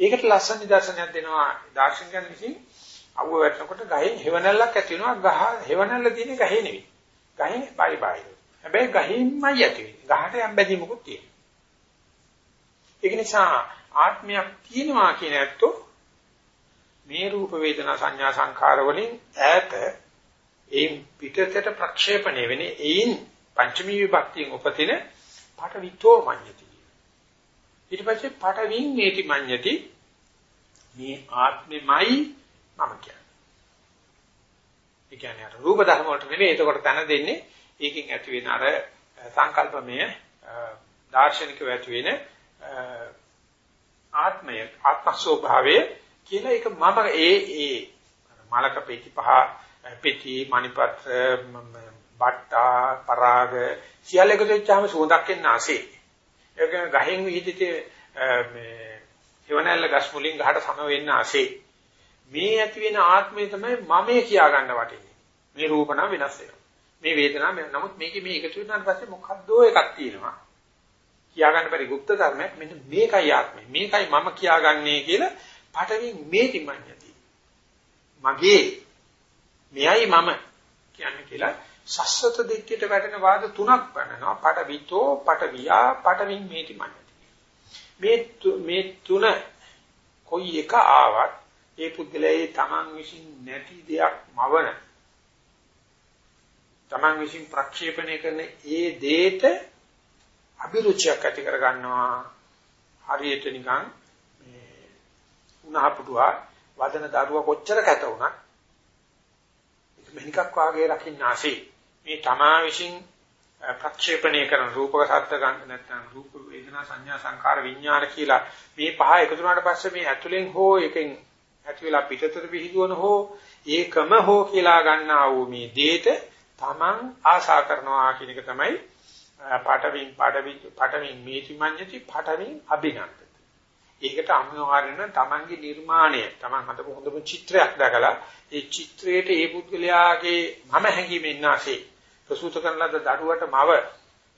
ඒකට ලස්සන නිදර්ශනයක් දෙනවා දාර්ශනිකයන් විසින් අවුව වැටෙනකොට ගහෙන් හෙවණැල්ලක් ඇති වෙනවා ගහ හෙවණැල්ල තියෙන්නේ ගහේ නෙවෙයි. ගහෙන් පරිබාහිරව. හැබැයි ගහින්මයි ඇති වෙන්නේ. ගහට යම් බැඳීමකුත් තියෙනවා. ඒක නිසා ආත්මයක් තියෙනවා කියන ඇත්තෝ මේ රූප වේදනා සංඥා සංඛාර වලින් ඈත ඒ පිටතට ප්‍රක්ෂේපණය වෙන්නේ ඒයින් පංචමී විභක්තියෙන් උපතින පටවිතෝ මඤ්ඤති. ඊට පස්සේ පටවින් මේති මඤ්ඤති මේ ආත්මෙමයි මම කියන්නේ. ඒ කියන්නේ අර රූප ධර්ම වලට නෙවෙයි එතකොට තන දෙන්නේ ඒකෙන් ඇති වෙන අර සංකල්පමය දාර්ශනිකව ඇති වෙන ආත්මය ආත්ම ස්වභාවය කියලා ඒක මම ඒ ඒ මලක පෙති පහ පෙති මණිපත්‍ර බට්ටා පරාග සියල්ල එකතු වෙච්චාම සුවඳක් එන්න ආසේ ඒක ගහෙන් විහිදිත මේ හේවණල්ල ගස් මුලින් ගහට සම වෙන්න ආසේ මේ ඇති වෙන ආත්මය තමයි මමේ කියා ගන්න වටින්නේ මේ රූප නම් වෙනස් වෙනවා මේ වේදනාව නමුත් මේකේ මේ එකතු වෙනාට පස්සේ මොකද්දෝ එකක් තියෙනවා කියා ගන්න බැරි গুপ্ত ධර්මයක් මෙන්න මේකයි ආත්මය මේකයි මම කියාගන්නේ කියලා පටවින් මේති මඤ්ඤති මගේ මෙයයි මම කියන්නේ කියලා සස්සත දිට්ඨියට වැටෙන වාද තුනක් ගන්නවා පටවිතෝ පටවියා පටවින් මේති මඤ්ඤති මේ මේ තුන කොයි එක ආවත් ඒ පුද්ගලයාගේ Taman විසින් නැති දෙයක් මවන Taman විසින් ප්‍රක්ෂේපණය කරන ඒ දෙයට අභිරුචියක් ඇති කර ගන්නවා හරියට නිකන් මේ උනහපුටුවා වදන දරුවා කොච්චර කැත වුණත් ඒක මෙනිකක් වාගේ රකින්න ආසී. මේ තමා විසින් ප්‍රක්ෂේපණය කරන රූපක සත්‍ය ගන්න නැත්නම් රූප වේදනා සංඥා සංකාර විඥාන කියලා මේ පහ එකතු වුණාට පස්සේ මේ ඇතුලෙන් හෝ එකෙන් ඇති වෙලා පිටතට පිහිදුවන හෝ ඒකම හෝ කියලා ගන්නා වූ මේ දේට තමන් ආශා කරනවා කියන එක තමයි පටවින් පටවි පටවින් මේති මඤ්ඤති පටවින් අභිනන්දති. ඒකට අනුහාරණ තමන්ගේ නිර්මාණය තමන් හදපු හොඳම චිත්‍රයක් දැකලා ඒ චිත්‍රයට ඒ පුද්ගලයාගේ මම හැඟීමෙන් නැසේ ප්‍රසූත කරන ලද දරුවට මව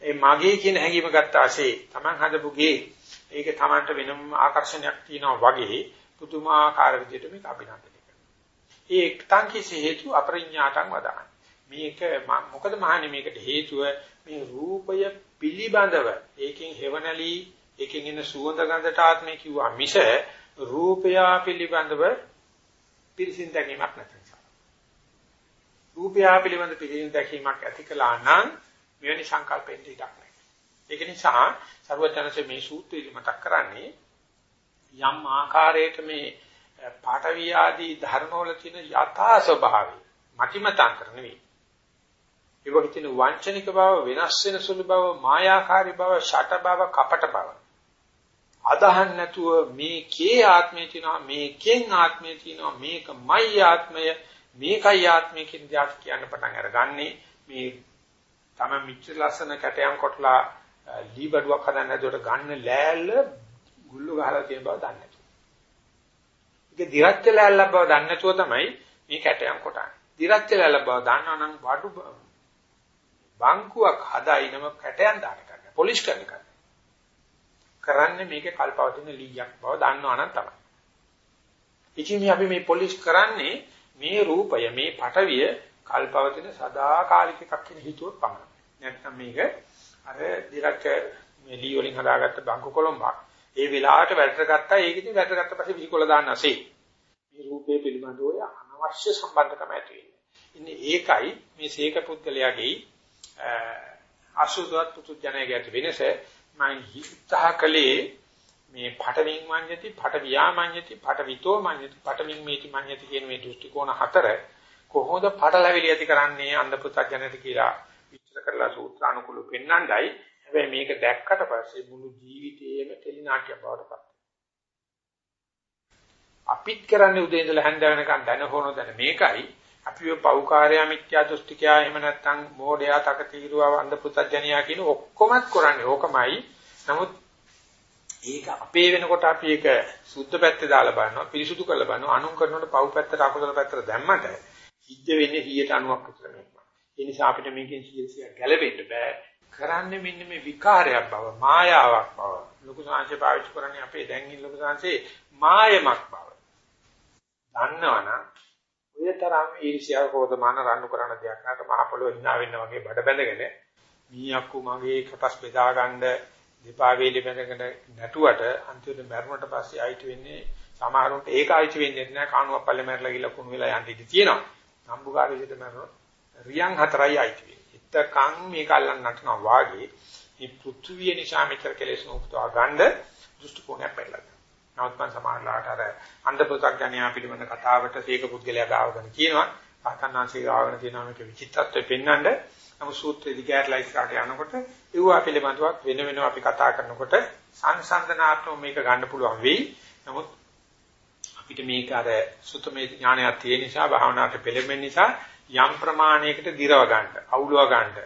ඒ මගේ කියන හැඟීම ගත්තාසේ තමන් හදපු ගේ ඒක තමන්ට වෙනම ආකර්ෂණයක් තියෙනවා වගේ පුදුමාකාර විදිහට මේක අභිනන්දනය කරනවා. ඒ එක්තංකිස හේතු අපරිඥාතං වදාන. මේක මොකද මහන්නේ මේකට හේතුව මේ රූපය පිළිබඳව ඒකෙන් හේවණලි ඒකෙන් එන සුවඳ ගඳට ආත්මය කිව්වා මිස රූපය පිළිබඳව පිරිසින් දැකීමක් නැති නිසා. රූපය පිළිබඳ පිරිසින් දැකීමක් ඇති කළා නම් මෙවැනි සංකල්පෙන් ඉඩක් නැහැ. ඒක නිසා සර්වඥාන්සේ මේ සූත්‍රය මතක් කරන්නේ යම් ආකාරයක මේ පාඨවි ආදී ධර්මවල තියෙන යථා ස්වභාවය මතිමතාන්තර නෙවෙයි. ඒක හිතෙන වංචනික බව, වෙනස් වෙන සුළු බව, මායාකාරී බව, ෂට බව, කපට බව. අදහන් නැතුව මේකේ ආත්මය තියෙනවා, මේකෙන් ආත්මය තියෙනවා, මේකමයි ආත්මය, මේකයි ආත්මය කියන දේ කියන්න පටන් අරගන්නේ මේ තම මිච්ඡ ලස්සන කැටයන් කොටලා ලී බඩුවක් හදන්න හදුවට ගන්න ලෑල්ල ගුල්ල ගහලා තියෙන බව දන්නේ නැතුව. ඒක දිරච්ච ලෑල්ල බව දන්නේ නැතුව තමයි මේ කැටයන් කොටන්නේ. දිරච්ච ලෑල්ල බව දන්නා නම් බඩු බංකුවක් හදායිනම කැටයන් දාන කරන්නේ පොලිෂ් කරන එක. කරන්නේ මේකේ කල්පවතින ලීයක් බව දන්නවනම් තමයි. ඉතින් අපි මේ පොලිෂ් කරන්නේ මේ රූපය මේ පටවිය කල්පවතින සදාකාලික එකක් කියන හිතුවොත් පමණයි. නැත්නම් මේක අර දිරක මේ ලී වලින් හදාගත්ත බංකු කොළඹක් ඒ වෙලාවට වැටට ගත්තා ඒක ඉතින් වැටට ගත්ත පස්සේ විහිකොල දාන්න ඇසේ. මේ රූපේ පිළිබඳව අනවශ්‍ය සම්බන්ධකම ඇති වෙන්නේ. ඉන්නේ ඒකයි මේ සීක පුද්ගලයාගේ අසුදවත් පුතුජනයකට වෙනස මම හිතා කලේ මේ පටවින් මඤ්ඤති පටවියා මඤ්ඤති පටවිතෝ මඤ්ඤති පටවින් මේටි මඤ්ඤති කියන මේ දෘෂ්ටි කෝණ හතර කොහොමද පටලැවිලි ඇති කරන්නේ අන්ධ පුතඥයට කියලා විස්තර කරලා සූත්‍රානුකූලව පෙන්වන්නයි හැබැයි මේක දැක්කට පස්සේ මුළු ජීවිතේම ටෙලිනාට්‍ය බවට පත් අපිත් කරන්නේ උදේ ඉඳලා හැන්ද වෙනකන් දැන හොන දැන මේකයි අපිව පෞකාරයා මිත්‍යා දෘෂ්ටිකයා එහෙම නැත්නම් මෝඩයා තකතිරුවා අන්ධ පුතඥයා කියන ඔක්කොමත් කරන්නේ ඕකමයි. නමුත් ඒක අපේ වෙනකොට අපි ඒක සුද්ධ පැත්තේ දාලා බලනවා පිරිසුදු කරලා බලනවා අනුන් කරනකොට පව් පැත්තට අකුසල පැත්තට දැම්මට සිද්ධ වෙන්නේ 190ක් විතර මේක. ඒ නිසා අපිට මේකෙන් 100ක් ගැලවෙන්න බෑ. කරන්නේ මෙන්න මේ විකාරයක් බව, මායාවක් බව. ලොකු සංහසේ පාවිච්චි කරන්නේ අපේ දැන් ඉන්න ලොකු සංහසේ මායමක් බව. දන්නවනම් ඔය තරම් ඊර්ෂ්‍යාව කෝධමාන රණ්ඩු කරන දෙයක් නැත මහ පොළොව hina වෙන්න වගේ බඩ බැඳගෙන මීයක්කු මගේ කොටස් බෙදා ගන්න දෙපා වේලෙ බැඳගෙන නැටුවට අන්තිමට මැරුණට පස්සේ ආයිත් වෙන්නේ සමහරවිට ඒක ආයිත් වෙන්නේ නැහැ කාණුවක් පල්ලේ මැරලා ගිහලා කුණු වෙලා යන්න ඉඩ තියෙනවා සම්බුගා විදිහට මැරුණොත් රියන් හතරයි ආයිත් වෙන්නේ එතකන් මේක අල්ලන්න නටනවා වාගේ මේ පෘථුවිය නිසා මෙතර කෙලෙස් නෝපතවා ගන්න දෘෂ්ටි කෝණයක් පැටලලා නමුත් මම සමහරලාට අර අන්ධ පු탁ඥයා පිළිබඳ කතාවට සීක පුද්ගලයා ගාවගෙන කියනවා. ආතන්නාංශී ගාවගෙන කියනවා මේක විචිත්තත්වෙ පෙන්වන්න. නමුත් සූත්‍රයේ දිගහැරලා ඉස්සරහට යනකොට ඒවා පිළිබඳව වෙන වෙනම අපි කතා කරනකොට සංසන්දනාත්මක මේක ගන්න පුළුවන් වෙයි. නමුත් අපිට මේක අර සුතමේ ඥානයක් තියෙන නිසා භාවනාවට පෙළඹෙන නිසා යම් ප්‍රමාණයකට දිරව ගන්න අවුලව ගන්න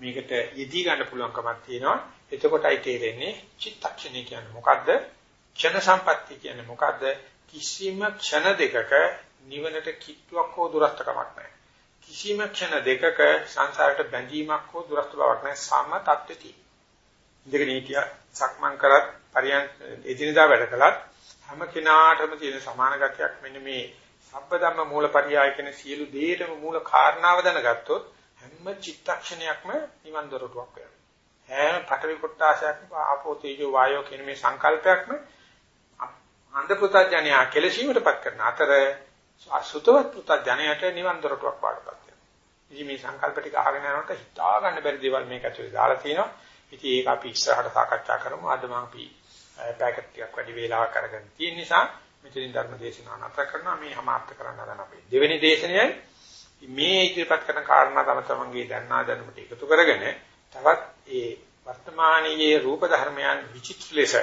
මේකට යෙදී ගන්න පුළුවන්කමක් තියෙනවා එතකොටයි තේරෙන්නේ චිත්තක්ෂණය කියන්නේ මොකද්ද ක්ෂණ සම්පatti කියන්නේ මොකද්ද? කිසිම ක්ෂණ දෙකක නිවනට කිට්ටුවක් හෝ දුරස්තකමක් නැහැ. කිසිම ක්ෂණ දෙකක සංසාරයට බැඳීමක් හෝ දුරස්ත බවක් නැහැ. සම තත්ත්වති. ඉඳගෙන හිටියා සක්මන් කරත් පරියන් එදිනදා වැඩ කළත් හැම කෙනාටම තියෙන සමාන ගතියක් මෙන්න මේ සබ්බධම්ම මූලපරියාය කියන සියලු දේටම මූල කාරණාව දැනගත්තොත් හැම චිත්තක්ෂණයක්ම නිවන් දොරටුවක් වෙනවා. හැම පටවි කොටාසයක්ම ආපෝ තේජෝ වායෝ කියන මේ සංකල්පයක්ම අන්ධ පුතඥයා කෙලසීමටපත් කරන අතර අසුතවත් පුතඥයාට නිවන් දොරටුවක් පාඩපත් වෙනවා. ඉතින් මේ සංකල්ප ටික අහගෙන යනකොට හිතා ගන්න බැරි දේවල් මේක ඇතුලේ දාලා තිනවා. ඉතින් ඒක අපි ඉස්සරහට සාකච්ඡා කරමු. අද මම අපි පැකට් ටිකක් වැඩි වේලාවක් අරගෙන තියෙන නිසා මෙතනින් ධර්ම දේශනාව නතර කරනවා. මේ හමාර්ථ කරන්න හදන අපේ දෙවෙනි දේශනයයි මේ ඉදිරිපත් කරන කාරණා තම තමන්ගේ දන්නා දැනුමට එකතු කරගෙන තවත් ඒ වර්තමානයේ රූප ධර්මයන් විචිත්‍ර ලෙස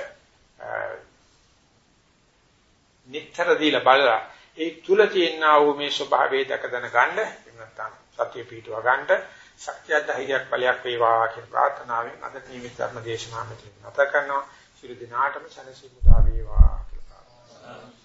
නිතර දීලා බලලා ඒ තුල තියෙනා වූ මේ ස්වභාවය දැක දැන ගන්න එහෙම නැත්නම් සත්‍ය පිටව ගන්නට ශක්තිය ධෛර්යයක් බලයක් වේවා කියන ප්‍රාර්ථනාවෙන් අද නිමිත් ධර්ම දේශනාව මෙතන නැත කරනවා. සියලු දිනාටම සනසි මුදා වේවා කියලා.